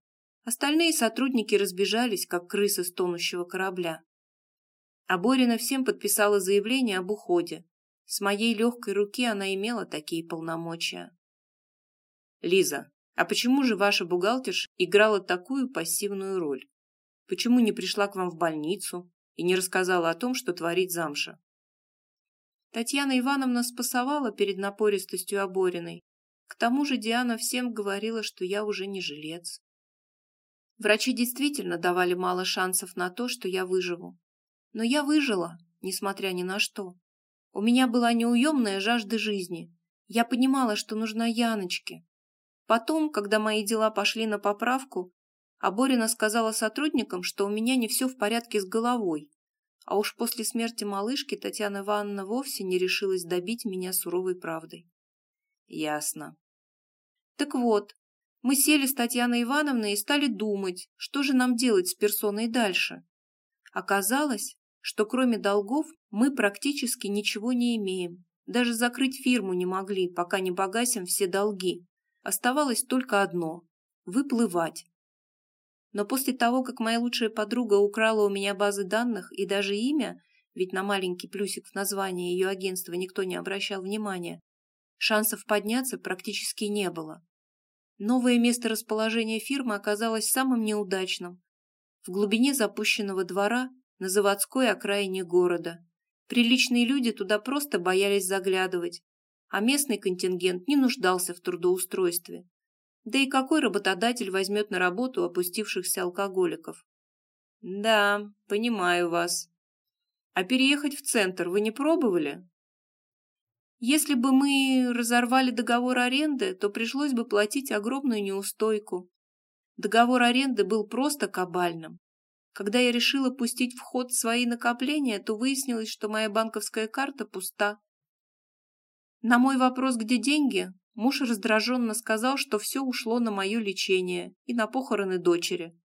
Остальные сотрудники разбежались, как крысы с тонущего корабля. А Борина всем подписала заявление об уходе. С моей легкой руки она имела такие полномочия. «Лиза, а почему же ваша бухгалтерша играла такую пассивную роль? Почему не пришла к вам в больницу и не рассказала о том, что творит замша? Татьяна Ивановна спасовала перед напористостью Обориной. К тому же Диана всем говорила, что я уже не жилец. Врачи действительно давали мало шансов на то, что я выживу. Но я выжила, несмотря ни на что. У меня была неуемная жажда жизни. Я понимала, что нужна Яночке, Потом, когда мои дела пошли на поправку, Аборина сказала сотрудникам, что у меня не все в порядке с головой, а уж после смерти малышки Татьяна Ивановна вовсе не решилась добить меня суровой правдой. Ясно. Так вот, мы сели с Татьяной Ивановной и стали думать, что же нам делать с персоной дальше. Оказалось, что кроме долгов мы практически ничего не имеем. Даже закрыть фирму не могли, пока не погасим все долги. Оставалось только одно – выплывать. Но после того, как моя лучшая подруга украла у меня базы данных и даже имя, ведь на маленький плюсик в названии ее агентства никто не обращал внимания, шансов подняться практически не было. Новое место расположения фирмы оказалось самым неудачным. В глубине запущенного двора на заводской окраине города. Приличные люди туда просто боялись заглядывать, а местный контингент не нуждался в трудоустройстве. Да и какой работодатель возьмет на работу опустившихся алкоголиков? Да, понимаю вас. А переехать в центр вы не пробовали? Если бы мы разорвали договор аренды, то пришлось бы платить огромную неустойку. Договор аренды был просто кабальным. Когда я решила пустить в ход свои накопления, то выяснилось, что моя банковская карта пуста. На мой вопрос, где деньги, муж раздраженно сказал, что все ушло на мое лечение и на похороны дочери.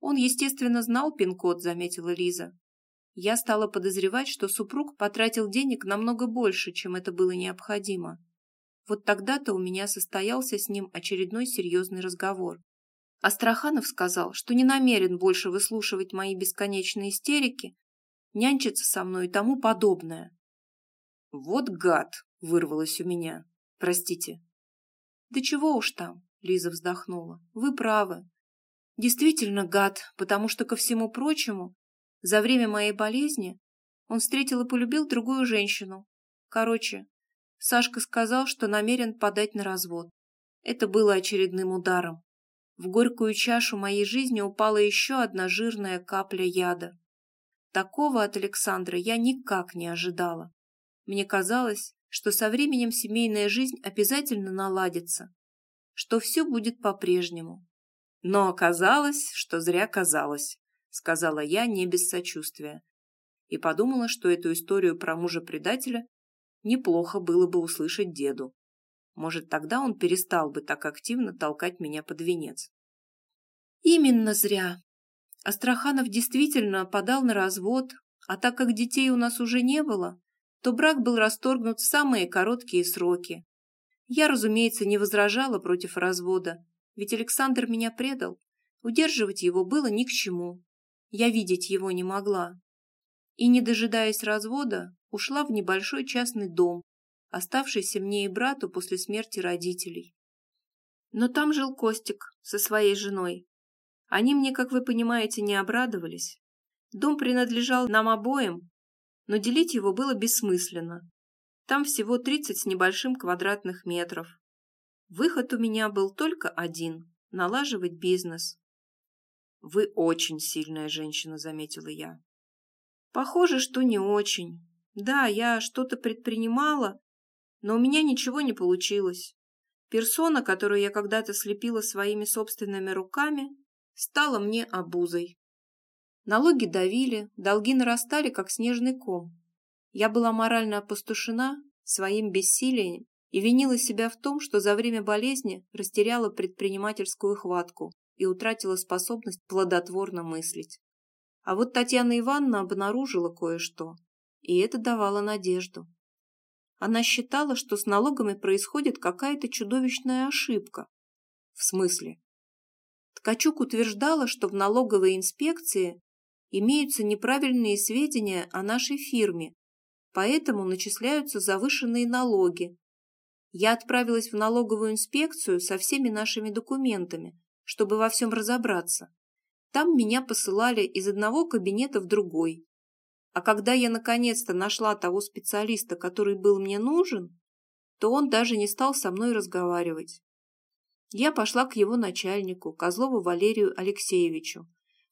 Он, естественно, знал пин-код, заметила Лиза. Я стала подозревать, что супруг потратил денег намного больше, чем это было необходимо. Вот тогда-то у меня состоялся с ним очередной серьезный разговор. Астраханов сказал, что не намерен больше выслушивать мои бесконечные истерики, нянчиться со мной и тому подобное. «Вот гад!» — вырвалось у меня. «Простите». «Да чего уж там?» — Лиза вздохнула. «Вы правы. Действительно гад, потому что, ко всему прочему, за время моей болезни он встретил и полюбил другую женщину. Короче, Сашка сказал, что намерен подать на развод. Это было очередным ударом. В горькую чашу моей жизни упала еще одна жирная капля яда. Такого от Александра я никак не ожидала. Мне казалось, что со временем семейная жизнь обязательно наладится, что все будет по-прежнему. Но оказалось, что зря казалось, сказала я не без сочувствия. И подумала, что эту историю про мужа-предателя неплохо было бы услышать деду. Может, тогда он перестал бы так активно толкать меня под венец. Именно зря. Астраханов действительно подал на развод, а так как детей у нас уже не было, то брак был расторгнут в самые короткие сроки. Я, разумеется, не возражала против развода, ведь Александр меня предал. Удерживать его было ни к чему. Я видеть его не могла. И, не дожидаясь развода, ушла в небольшой частный дом, оставшийся мне и брату после смерти родителей. Но там жил Костик со своей женой. Они мне, как вы понимаете, не обрадовались. Дом принадлежал нам обоим, но делить его было бессмысленно. Там всего 30 с небольшим квадратных метров. Выход у меня был только один – налаживать бизнес. «Вы очень сильная женщина», – заметила я. «Похоже, что не очень. Да, я что-то предпринимала, но у меня ничего не получилось. Персона, которую я когда-то слепила своими собственными руками, стала мне обузой. Налоги давили, долги нарастали, как снежный ком. Я была морально опустошена своим бессилием и винила себя в том, что за время болезни растеряла предпринимательскую хватку и утратила способность плодотворно мыслить. А вот Татьяна Ивановна обнаружила кое-что, и это давало надежду. Она считала, что с налогами происходит какая-то чудовищная ошибка. В смысле? Ткачук утверждала, что в налоговой инспекции имеются неправильные сведения о нашей фирме, поэтому начисляются завышенные налоги. Я отправилась в налоговую инспекцию со всеми нашими документами, чтобы во всем разобраться. Там меня посылали из одного кабинета в другой, а когда я наконец-то нашла того специалиста, который был мне нужен, то он даже не стал со мной разговаривать. Я пошла к его начальнику, Козлову Валерию Алексеевичу.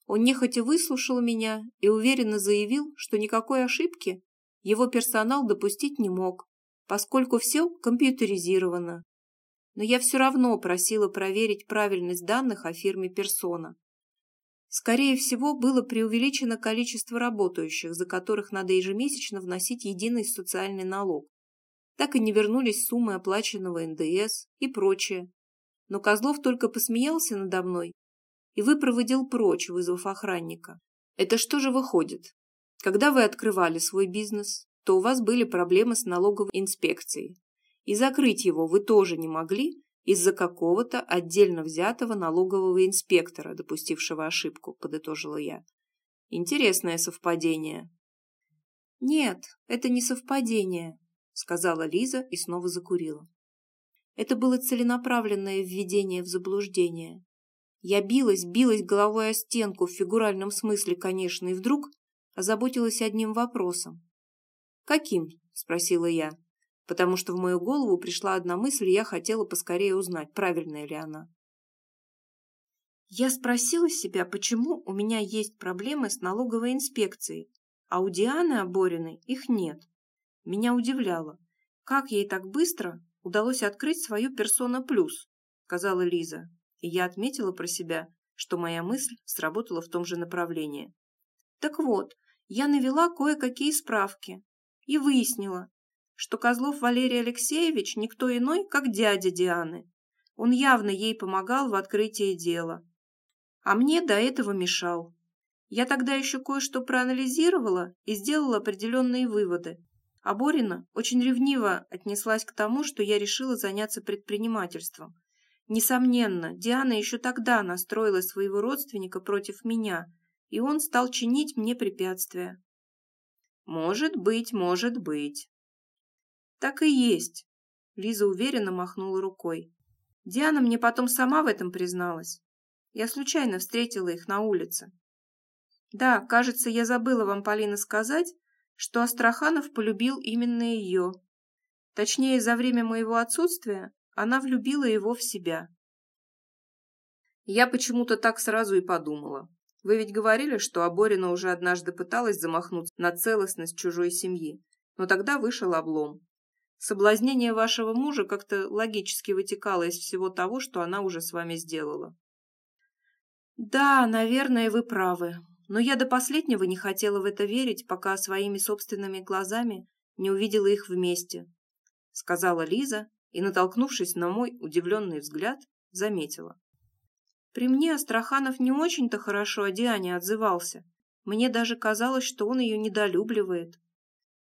Он нехотя выслушал меня и уверенно заявил, что никакой ошибки его персонал допустить не мог, поскольку все компьютеризировано. Но я все равно просила проверить правильность данных о фирме «Персона». Скорее всего, было преувеличено количество работающих, за которых надо ежемесячно вносить единый социальный налог. Так и не вернулись суммы оплаченного НДС и прочее. Но Козлов только посмеялся надо мной и выпроводил прочь, вызвав охранника. Это что же выходит? Когда вы открывали свой бизнес, то у вас были проблемы с налоговой инспекцией. И закрыть его вы тоже не могли, из-за какого-то отдельно взятого налогового инспектора, допустившего ошибку, подытожила я. Интересное совпадение. Нет, это не совпадение, сказала Лиза и снова закурила. Это было целенаправленное введение в заблуждение. Я билась, билась головой о стенку, в фигуральном смысле, конечно, и вдруг озаботилась одним вопросом. «Каким?» – спросила я. Потому что в мою голову пришла одна мысль, и я хотела поскорее узнать, правильная ли она. Я спросила себя, почему у меня есть проблемы с налоговой инспекцией, а у Дианы Обориной их нет. Меня удивляло, как ей так быстро удалось открыть свою персона плюс, сказала Лиза, и я отметила про себя, что моя мысль сработала в том же направлении. Так вот, я навела кое-какие справки и выяснила, что Козлов Валерий Алексеевич никто иной, как дядя Дианы. Он явно ей помогал в открытии дела а мне до этого мешал. Я тогда еще кое-что проанализировала и сделала определенные выводы. А Борина очень ревниво отнеслась к тому, что я решила заняться предпринимательством. Несомненно, Диана еще тогда настроила своего родственника против меня, и он стал чинить мне препятствия. Может быть, может быть. Так и есть. Лиза уверенно махнула рукой. Диана мне потом сама в этом призналась. Я случайно встретила их на улице. Да, кажется, я забыла вам, Полина, сказать, что Астраханов полюбил именно ее. Точнее, за время моего отсутствия она влюбила его в себя. Я почему-то так сразу и подумала. Вы ведь говорили, что Аборина уже однажды пыталась замахнуться на целостность чужой семьи, но тогда вышел облом. Соблазнение вашего мужа как-то логически вытекало из всего того, что она уже с вами сделала. Да, наверное, вы правы. Но я до последнего не хотела в это верить, пока своими собственными глазами не увидела их вместе, сказала Лиза и, натолкнувшись на мой удивленный взгляд, заметила. При мне Астраханов не очень-то хорошо о Диане отзывался. Мне даже казалось, что он ее недолюбливает.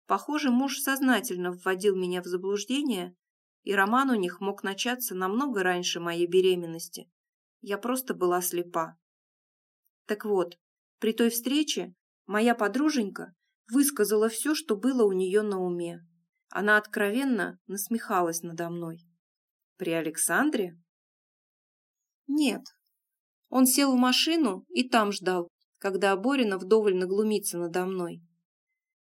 Похоже, муж сознательно вводил меня в заблуждение, и роман у них мог начаться намного раньше моей беременности. Я просто была слепа. Так вот, при той встрече моя подруженька высказала все, что было у нее на уме. Она откровенно насмехалась надо мной. При Александре? Нет. Он сел в машину и там ждал, когда Борина вдоволь наглумится надо мной.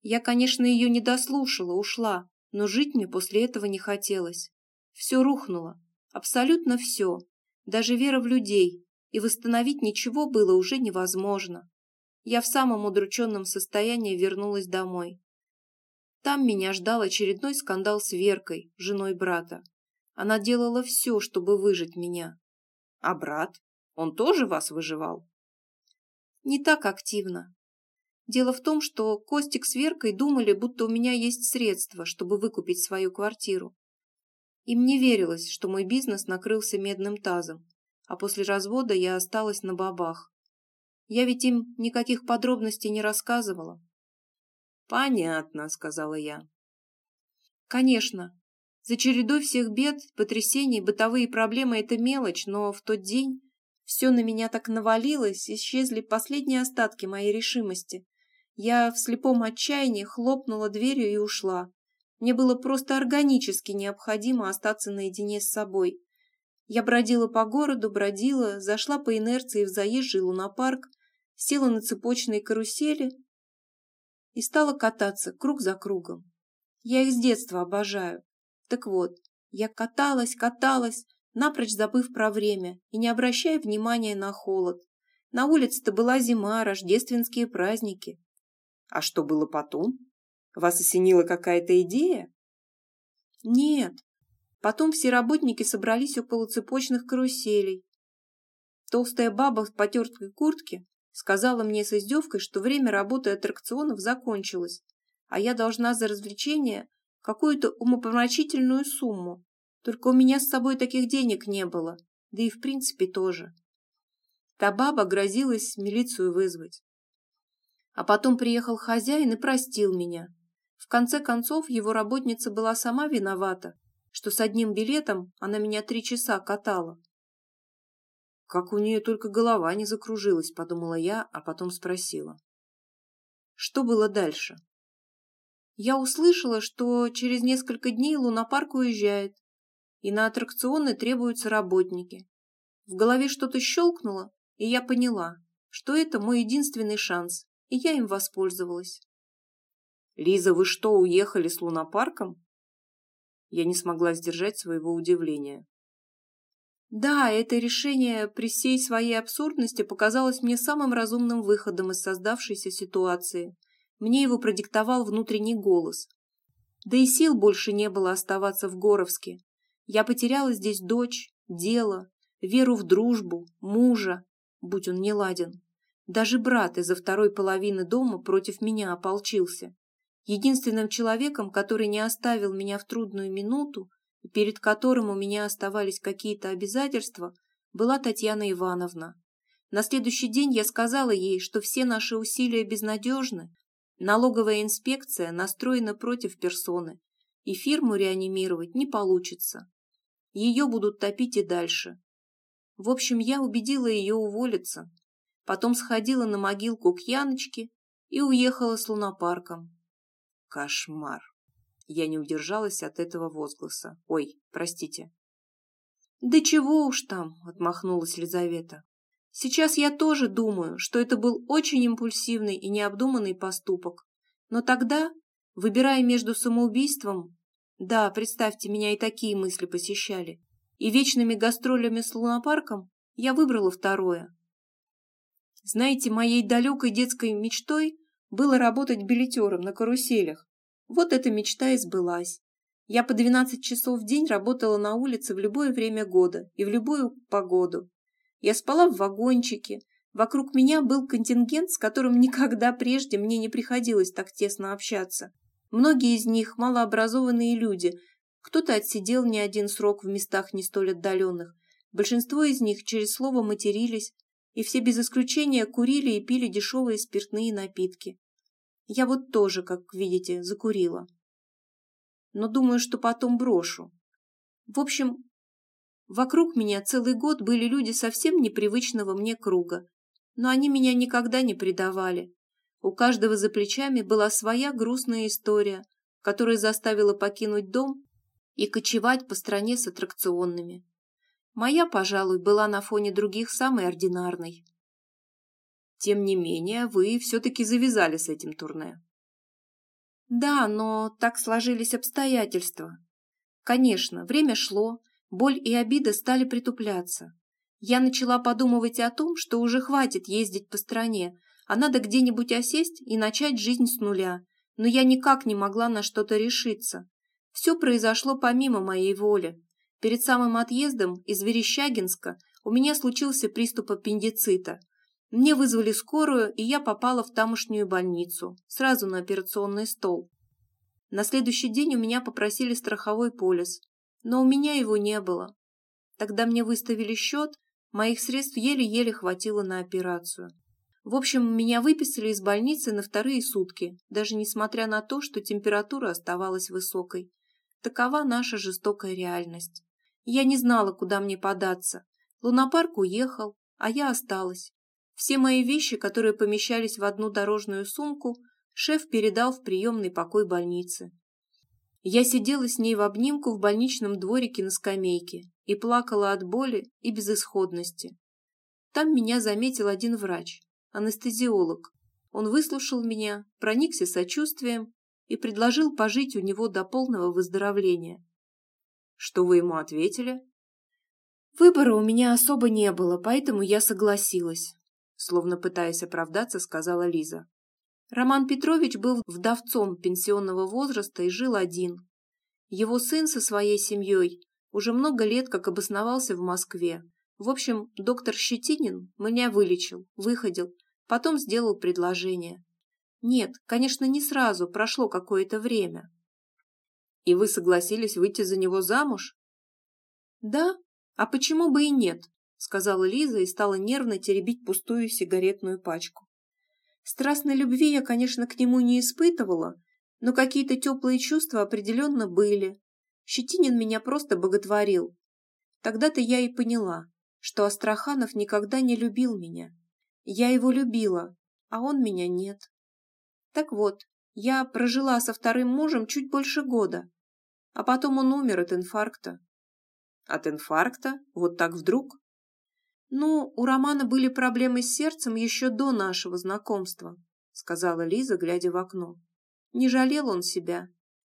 Я, конечно, ее не дослушала, ушла, но жить мне после этого не хотелось. Все рухнуло, абсолютно все, даже вера в людей, и восстановить ничего было уже невозможно. Я в самом удрученном состоянии вернулась домой. Там меня ждал очередной скандал с Веркой, женой брата. Она делала все, чтобы выжить меня. А брат? Он тоже вас выживал? Не так активно. Дело в том, что Костик с Веркой думали, будто у меня есть средства, чтобы выкупить свою квартиру. Им не верилось, что мой бизнес накрылся медным тазом, а после развода я осталась на бабах. Я ведь им никаких подробностей не рассказывала. «Понятно», — сказала я. «Конечно. За чередой всех бед, потрясений, бытовые проблемы — это мелочь, но в тот день все на меня так навалилось, исчезли последние остатки моей решимости. Я в слепом отчаянии хлопнула дверью и ушла. Мне было просто органически необходимо остаться наедине с собой. Я бродила по городу, бродила, зашла по инерции в заезжий лунопарк, села на цепочные карусели и стала кататься круг за кругом. Я их с детства обожаю. Так вот, я каталась, каталась, напрочь забыв про время и не обращая внимания на холод. На улице-то была зима, рождественские праздники. А что было потом? Вас осенила какая-то идея? Нет, Потом все работники собрались около цепочных каруселей. Толстая баба в потертой куртке сказала мне с издевкой, что время работы аттракционов закончилось, а я должна за развлечение какую-то умопомрачительную сумму. Только у меня с собой таких денег не было, да и в принципе тоже. Та баба грозилась милицию вызвать. А потом приехал хозяин и простил меня. В конце концов, его работница была сама виновата, что с одним билетом она меня три часа катала. Как у нее только голова не закружилась, подумала я, а потом спросила. Что было дальше? Я услышала, что через несколько дней лунопарк уезжает, и на аттракционы требуются работники. В голове что-то щелкнуло, и я поняла, что это мой единственный шанс, и я им воспользовалась. «Лиза, вы что, уехали с лунопарком?» Я не смогла сдержать своего удивления. Да, это решение при всей своей абсурдности показалось мне самым разумным выходом из создавшейся ситуации. Мне его продиктовал внутренний голос. Да и сил больше не было оставаться в Горовске. Я потеряла здесь дочь, дело, веру в дружбу, мужа, будь он не ладен. Даже брат из-за второй половины дома против меня ополчился. Единственным человеком, который не оставил меня в трудную минуту, и перед которым у меня оставались какие-то обязательства, была Татьяна Ивановна. На следующий день я сказала ей, что все наши усилия безнадежны, налоговая инспекция настроена против персоны, и фирму реанимировать не получится. Ее будут топить и дальше. В общем, я убедила ее уволиться, потом сходила на могилку к Яночке и уехала с лунопарком. Кошмар. Я не удержалась от этого возгласа. Ой, простите. Да чего уж там, отмахнулась Лизавета. Сейчас я тоже думаю, что это был очень импульсивный и необдуманный поступок. Но тогда, выбирая между самоубийством, да, представьте, меня и такие мысли посещали, и вечными гастролями с лунопарком, я выбрала второе. Знаете, моей далекой детской мечтой было работать билетером на каруселях. Вот эта мечта и сбылась. Я по 12 часов в день работала на улице в любое время года и в любую погоду. Я спала в вагончике. Вокруг меня был контингент, с которым [laughs] никогда прежде мне не приходилось так тесно общаться. Многие из них – малообразованные люди. Кто-то отсидел не один срок в местах не столь отдаленных. Большинство из них через слово матерились, и все без исключения курили и пили дешевые спиртные напитки. Я вот тоже, как видите, закурила. Но думаю, что потом брошу. В общем, вокруг меня целый год были люди совсем непривычного мне круга, но они меня никогда не предавали. У каждого за плечами была своя грустная история, которая заставила покинуть дом и кочевать по стране с аттракционными. Моя, пожалуй, была на фоне других самой ординарной. Тем не менее, вы все-таки завязали с этим турне. Да, но так сложились обстоятельства. Конечно, время шло, боль и обида стали притупляться. Я начала подумывать о том, что уже хватит ездить по стране, а надо где-нибудь осесть и начать жизнь с нуля, но я никак не могла на что-то решиться. Все произошло помимо моей воли. Перед самым отъездом из Верещагинска у меня случился приступ аппендицита. Мне вызвали скорую, и я попала в тамошнюю больницу, сразу на операционный стол. На следующий день у меня попросили страховой полис, но у меня его не было. Тогда мне выставили счет, моих средств еле-еле хватило на операцию. В общем, меня выписали из больницы на вторые сутки, даже несмотря на то, что температура оставалась высокой. Такова наша жестокая реальность. Я не знала, куда мне податься. Лунопарк уехал, а я осталась. Все мои вещи, которые помещались в одну дорожную сумку, шеф передал в приемный покой больницы. Я сидела с ней в обнимку в больничном дворике на скамейке и плакала от боли и безысходности. Там меня заметил один врач, анестезиолог. Он выслушал меня, проникся сочувствием и предложил пожить у него до полного выздоровления. Что вы ему ответили? Выбора у меня особо не было, поэтому я согласилась. Словно пытаясь оправдаться, сказала Лиза. Роман Петрович был вдовцом пенсионного возраста и жил один. Его сын со своей семьей уже много лет как обосновался в Москве. В общем, доктор Щетинин меня вылечил, выходил, потом сделал предложение. Нет, конечно, не сразу, прошло какое-то время. И вы согласились выйти за него замуж? Да, а почему бы и нет, сказала Лиза и стала нервно теребить пустую сигаретную пачку. Страстной любви я, конечно, к нему не испытывала, но какие-то теплые чувства определенно были. Щетинин меня просто боготворил. Тогда-то я и поняла, что Астраханов никогда не любил меня. Я его любила, а он меня нет. Так вот, я прожила со вторым мужем чуть больше года, а потом он умер от инфаркта. От инфаркта? Вот так вдруг? Ну, у Романа были проблемы с сердцем еще до нашего знакомства, сказала Лиза, глядя в окно. Не жалел он себя.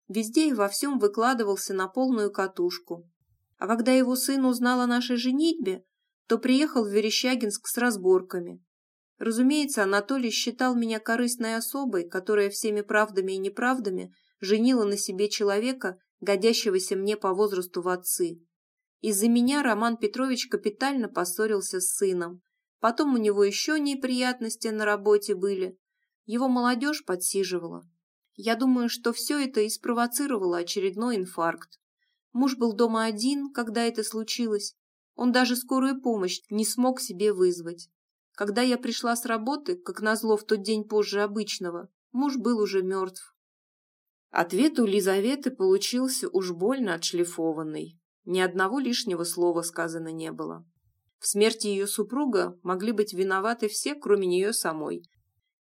Везде и во всем выкладывался на полную катушку. А когда его сын узнал о нашей женитьбе, то приехал в Верещагинск с разборками. Разумеется, Анатолий считал меня корыстной особой, которая всеми правдами и неправдами женила на себе человека, годящегося мне по возрасту в отцы. Из-за меня Роман Петрович капитально поссорился с сыном. Потом у него еще неприятности на работе были. Его молодежь подсиживала. Я думаю, что все это и спровоцировало очередной инфаркт. Муж был дома один, когда это случилось. Он даже скорую помощь не смог себе вызвать. Когда я пришла с работы, как назло в тот день позже обычного, муж был уже мертв. Ответ у Лизаветы получился уж больно отшлифованный. Ни одного лишнего слова сказано не было. В смерти ее супруга могли быть виноваты все, кроме нее самой,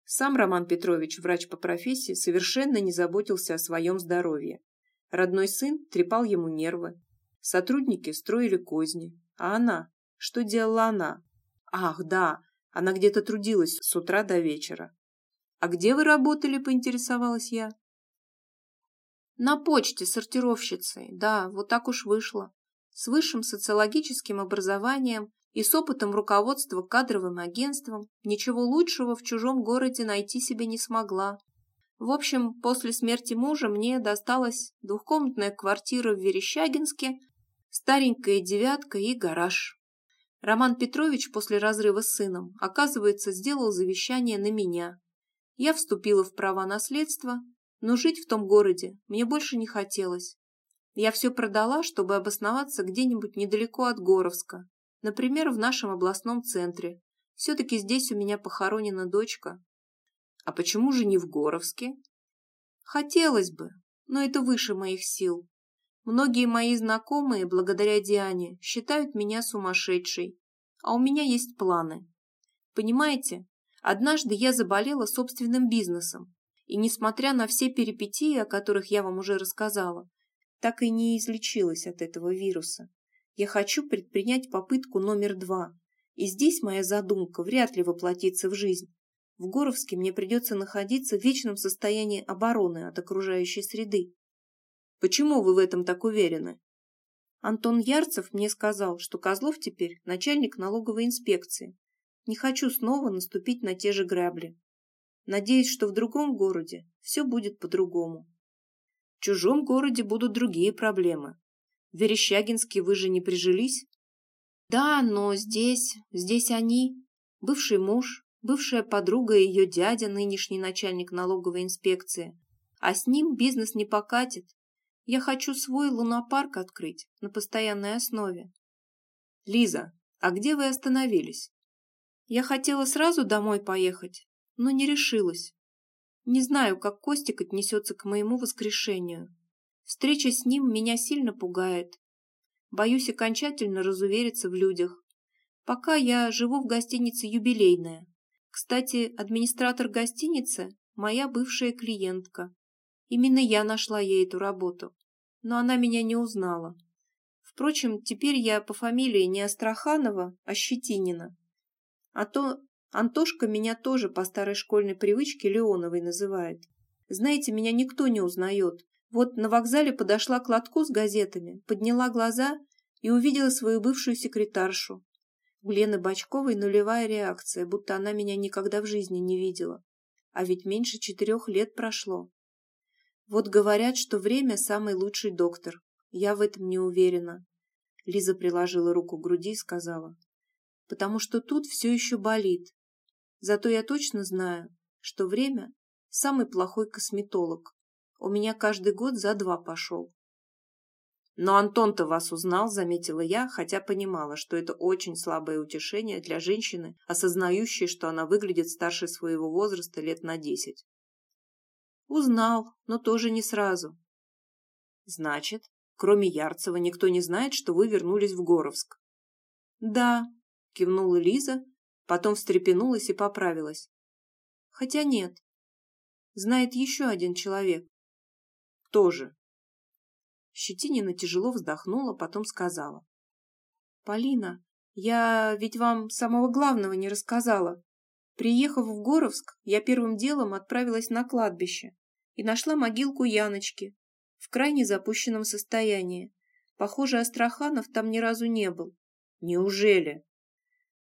сам Роман Петрович, врач по профессии, совершенно не заботился о своем здоровье. Родной сын трепал ему нервы. Сотрудники строили козни. А она? Что делала она? Ах, да, она где-то трудилась с утра до вечера. «А где вы работали?» – поинтересовалась я. «На почте сортировщицей, да, вот так уж вышло. С высшим социологическим образованием и с опытом руководства кадровым агентством ничего лучшего в чужом городе найти себе не смогла. В общем, после смерти мужа мне досталась двухкомнатная квартира в Верещагинске, старенькая девятка и гараж. Роман Петрович после разрыва с сыном, оказывается, сделал завещание на меня. Я вступила в права наследства, но жить в том городе мне больше не хотелось. Я все продала, чтобы обосноваться где-нибудь недалеко от Горовска, Например, в нашем областном центре. Все-таки здесь у меня похоронена дочка. А почему же не в Горовске? Хотелось бы, но это выше моих сил. Многие мои знакомые, благодаря Диане, считают меня сумасшедшей. А у меня есть планы. Понимаете, однажды я заболела собственным бизнесом. И несмотря на все перипетии, о которых я вам уже рассказала, так и не излечилась от этого вируса. Я хочу предпринять попытку номер два. И здесь моя задумка вряд ли воплотится в жизнь. В Горовске мне придется находиться в вечном состоянии обороны от окружающей среды. Почему вы в этом так уверены? Антон Ярцев мне сказал, что Козлов теперь начальник налоговой инспекции. Не хочу снова наступить на те же грабли. Надеюсь, что в другом городе все будет по-другому. В чужом городе будут другие проблемы. В Верещагинске вы же не прижились? Да, но здесь, здесь они, бывший муж, бывшая подруга и ее дядя, нынешний начальник налоговой инспекции. А с ним бизнес не покатит. Я хочу свой лунопарк открыть на постоянной основе. Лиза, а где вы остановились? Я хотела сразу домой поехать, но не решилась. Не знаю, как Костик отнесется к моему воскрешению. Встреча с ним меня сильно пугает. Боюсь окончательно разувериться в людях. Пока я живу в гостинице «Юбилейная». Кстати, администратор гостиницы – моя бывшая клиентка. Именно я нашла ей эту работу. Но она меня не узнала. Впрочем, теперь я по фамилии не Астраханова, а Щетинина. А то Антошка меня тоже по старой школьной привычке Леоновой называет. Знаете, меня никто не узнает, вот на вокзале подошла к лотку с газетами, подняла глаза и увидела свою бывшую секретаршу. У Лены Бачковой нулевая реакция, будто она меня никогда в жизни не видела. А ведь меньше четырех лет прошло. Вот говорят, что время самый лучший доктор. Я в этом не уверена. Лиза приложила руку к груди и сказала. Потому что тут все еще болит. Зато я точно знаю, что время – самый плохой косметолог. У меня каждый год за два пошел. Но Антон-то вас узнал, заметила я, хотя понимала, что это очень слабое утешение для женщины, осознающей, что она выглядит старше своего возраста лет на десять. Узнал, но тоже не сразу. Значит, кроме Ярцева, никто не знает, что вы вернулись в Горовск? Да, кивнула Лиза, потом встрепенулась и поправилась. Хотя нет. Знает еще один человек тоже. Щетинина тяжело вздохнула, потом сказала. «Полина, я ведь вам самого главного не рассказала. Приехав в Горовск, я первым делом отправилась на кладбище и нашла могилку Яночки. в крайне запущенном состоянии. Похоже, Астраханов там ни разу не был. Неужели?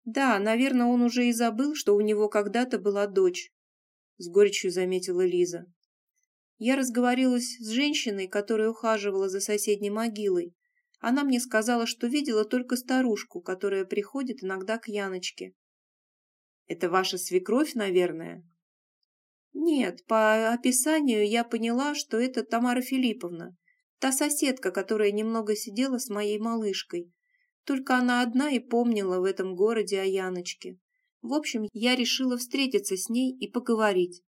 Да, наверное, он уже и забыл, что у него когда-то была дочь, с горечью заметила Лиза. Я разговорилась с женщиной, которая ухаживала за соседней могилой. Она мне сказала, что видела только старушку, которая приходит иногда к Яночке. Это ваша свекровь, наверное? Нет, по описанию я поняла, что это Тамара Филипповна, та соседка, которая немного сидела с моей малышкой. Только она одна и помнила в этом городе о Яночке. В общем, я решила встретиться с ней и поговорить.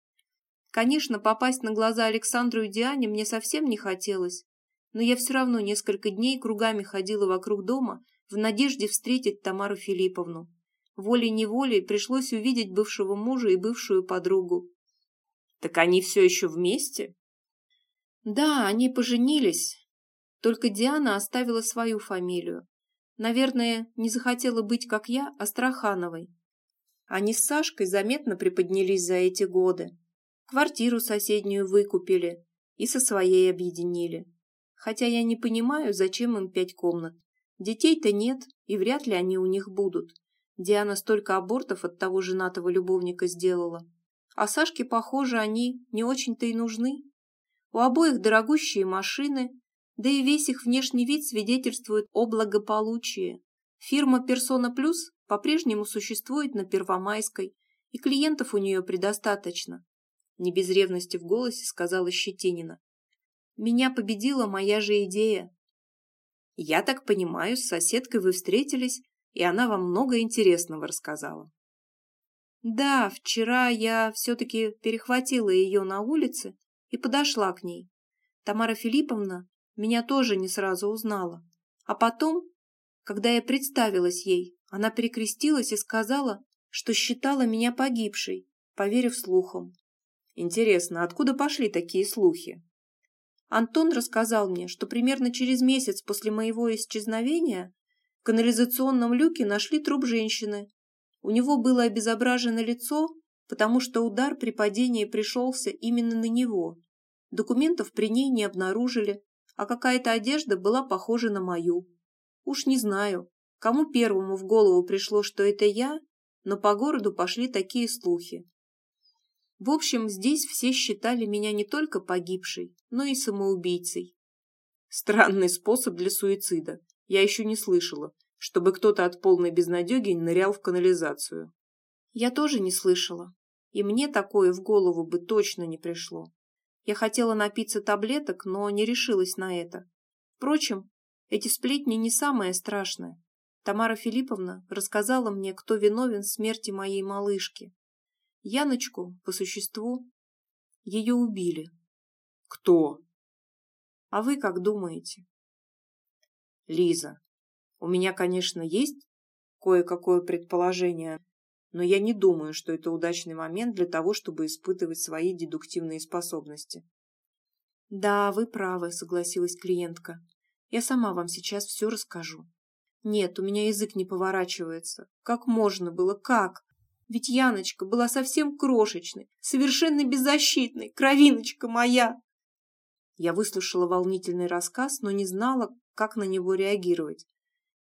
Конечно, попасть на глаза Александру и Диане мне совсем не хотелось, но я все равно несколько дней кругами ходила вокруг дома в надежде встретить Тамару Филипповну. Волей-неволей пришлось увидеть бывшего мужа и бывшую подругу. Так они все еще вместе? Да, они поженились. Только Диана оставила свою фамилию. Наверное, не захотела быть, как я, Астрахановой. Они с Сашкой заметно приподнялись за эти годы. Квартиру соседнюю выкупили и со своей объединили. Хотя я не понимаю, зачем им пять комнат. Детей-то нет, и вряд ли они у них будут. Диана столько абортов от того женатого любовника сделала. А Сашке, похоже, они не очень-то и нужны. У обоих дорогущие машины, да и весь их внешний вид свидетельствует о благополучии. Фирма «Персона Плюс» по-прежнему существует на Первомайской, и клиентов у нее предостаточно. Не без ревности в голосе сказала Щетинина. Меня победила моя же идея. Я так понимаю, с соседкой вы встретились, и она вам много интересного рассказала. Да, вчера я все-таки перехватила ее на улице и подошла к ней. Тамара Филипповна меня тоже не сразу узнала. А потом, когда я представилась ей, она перекрестилась и сказала, что считала меня погибшей, поверив слухам. Интересно, откуда пошли такие слухи? Антон рассказал мне, что примерно через месяц после моего исчезновения в канализационном люке нашли труп женщины, у него было обезображено лицо, потому что удар при падении пришелся именно на него. Документов при ней не обнаружили, а какая-то одежда была похожа на мою. Уж не знаю, кому первому в голову пришло, что это я, но по городу пошли такие слухи. В общем, здесь все считали меня не только погибшей, но и самоубийцей. Странный способ для суицида. Я еще не слышала чтобы кто-то от полной безнадеги нырял в канализацию. Я тоже не слышала, и мне такое в голову бы точно не пришло. Я хотела напиться таблеток, но не решилась на это. Впрочем, эти сплетни не самое страшное. Тамара Филипповна рассказала мне, кто виновен в смерти моей малышки. Яночку, по существу, ее убили. Кто? А вы как думаете? Лиза, у меня, конечно, есть кое-какое предположение, но я не думаю, что это удачный момент для того, чтобы испытывать свои дедуктивные способности. Да, вы правы, согласилась клиентка. Я сама вам сейчас все расскажу. Нет, у меня язык не поворачивается. Как можно было, как? Ведь Яночка была совсем крошечной, совершенно беззащитной, кровиночка моя. Я выслушала волнительный рассказ, но не знала, как на него реагировать.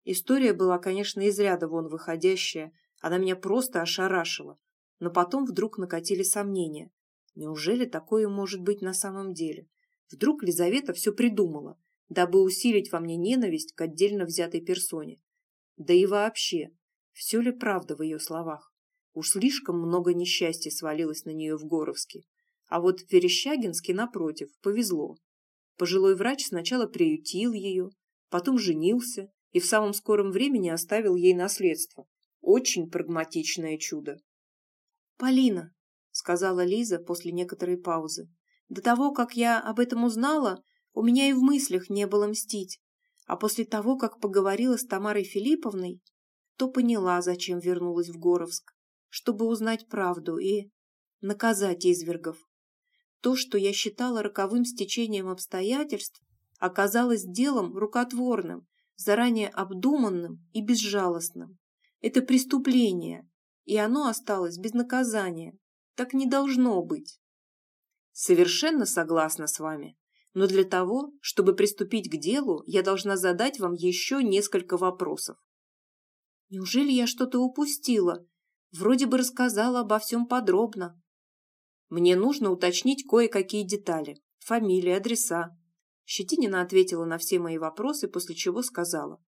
История была, конечно, из ряда вон выходящая, она меня просто ошарашила. Но потом вдруг накатили сомнения. Неужели такое может быть на самом деле? Вдруг Лизавета все придумала, дабы усилить во мне ненависть к отдельно взятой персоне? Да и вообще, все ли правда в ее словах? Уж слишком много несчастья свалилось на нее в Горовске. А вот в Верещагинске, напротив, повезло. Пожилой врач сначала приютил ее, потом женился и в самом скором времени оставил ей наследство. Очень прагматичное чудо. «Полина», — сказала Лиза после некоторой паузы, «до того, как я об этом узнала, у меня и в мыслях не было мстить, а после того, как поговорила с Тамарой Филипповной, то поняла, зачем вернулась в Горовск, чтобы узнать правду и наказать извергов. То, что я считала роковым стечением обстоятельств, оказалось делом рукотворным, заранее обдуманным и безжалостным. Это преступление, и оно осталось без наказания. Так не должно быть. Совершенно согласна с вами. Но для того, чтобы приступить к делу, я должна задать вам еще несколько вопросов. Неужели я что-то упустила? Вроде бы рассказала обо всем подробно. Мне нужно уточнить кое-какие детали. Фамилии, адреса. Щетинина ответила на все мои вопросы, после чего сказала.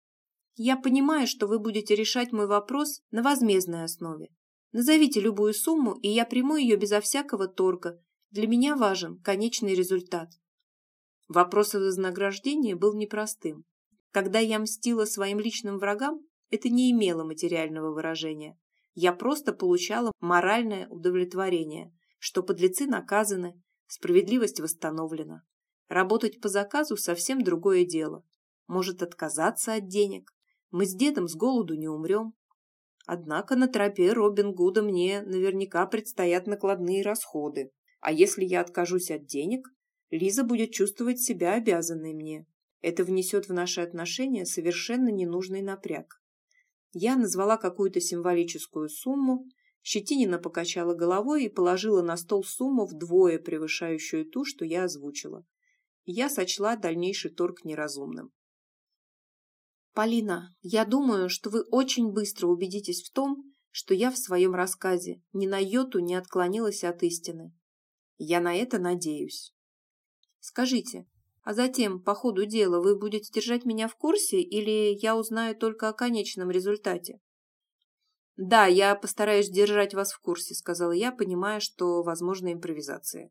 Я понимаю, что вы будете решать мой вопрос на возмездной основе. Назовите любую сумму, и я приму ее безо всякого торга. Для меня важен конечный результат. Вопрос о вознаграждении был непростым. Когда я мстила своим личным врагам, это не имело материального выражения. Я просто получала моральное удовлетворение, что подлецы наказаны, справедливость восстановлена. Работать по заказу совсем другое дело. Может отказаться от денег. Мы с дедом с голоду не умрем. Однако на тропе Робин Гуда мне наверняка предстоят накладные расходы. А если я откажусь от денег, Лиза будет чувствовать себя обязанной мне. Это внесет в наши отношения совершенно ненужный напряг. Я назвала какую-то символическую сумму, Щетинина покачала головой и положила на стол сумму вдвое превышающую ту, что я озвучила. Я сочла дальнейший торг неразумным. «Полина, я думаю, что вы очень быстро убедитесь в том, что я в своем рассказе ни на йоту не отклонилась от истины. Я на это надеюсь. Скажите, а затем, по ходу дела, вы будете держать меня в курсе или я узнаю только о конечном результате? Да, я постараюсь держать вас в курсе, сказала я, понимая, что возможна импровизация.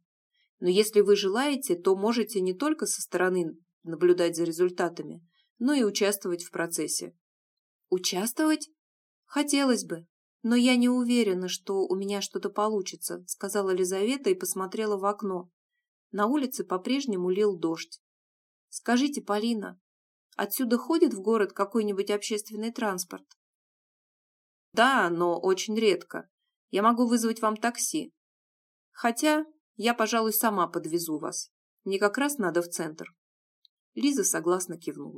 Но если вы желаете, то можете не только со стороны наблюдать за результатами, но и участвовать в процессе. Участвовать? Хотелось бы, но я не уверена, что у меня что-то получится, сказала Лизавета и посмотрела в окно. На улице по-прежнему лил дождь. Скажите, Полина, отсюда ходит в город какой-нибудь общественный транспорт? Да, но очень редко. Я могу вызвать вам такси. Хотя я, пожалуй, сама подвезу вас. Мне как раз надо в центр. Лиза согласно кивнула.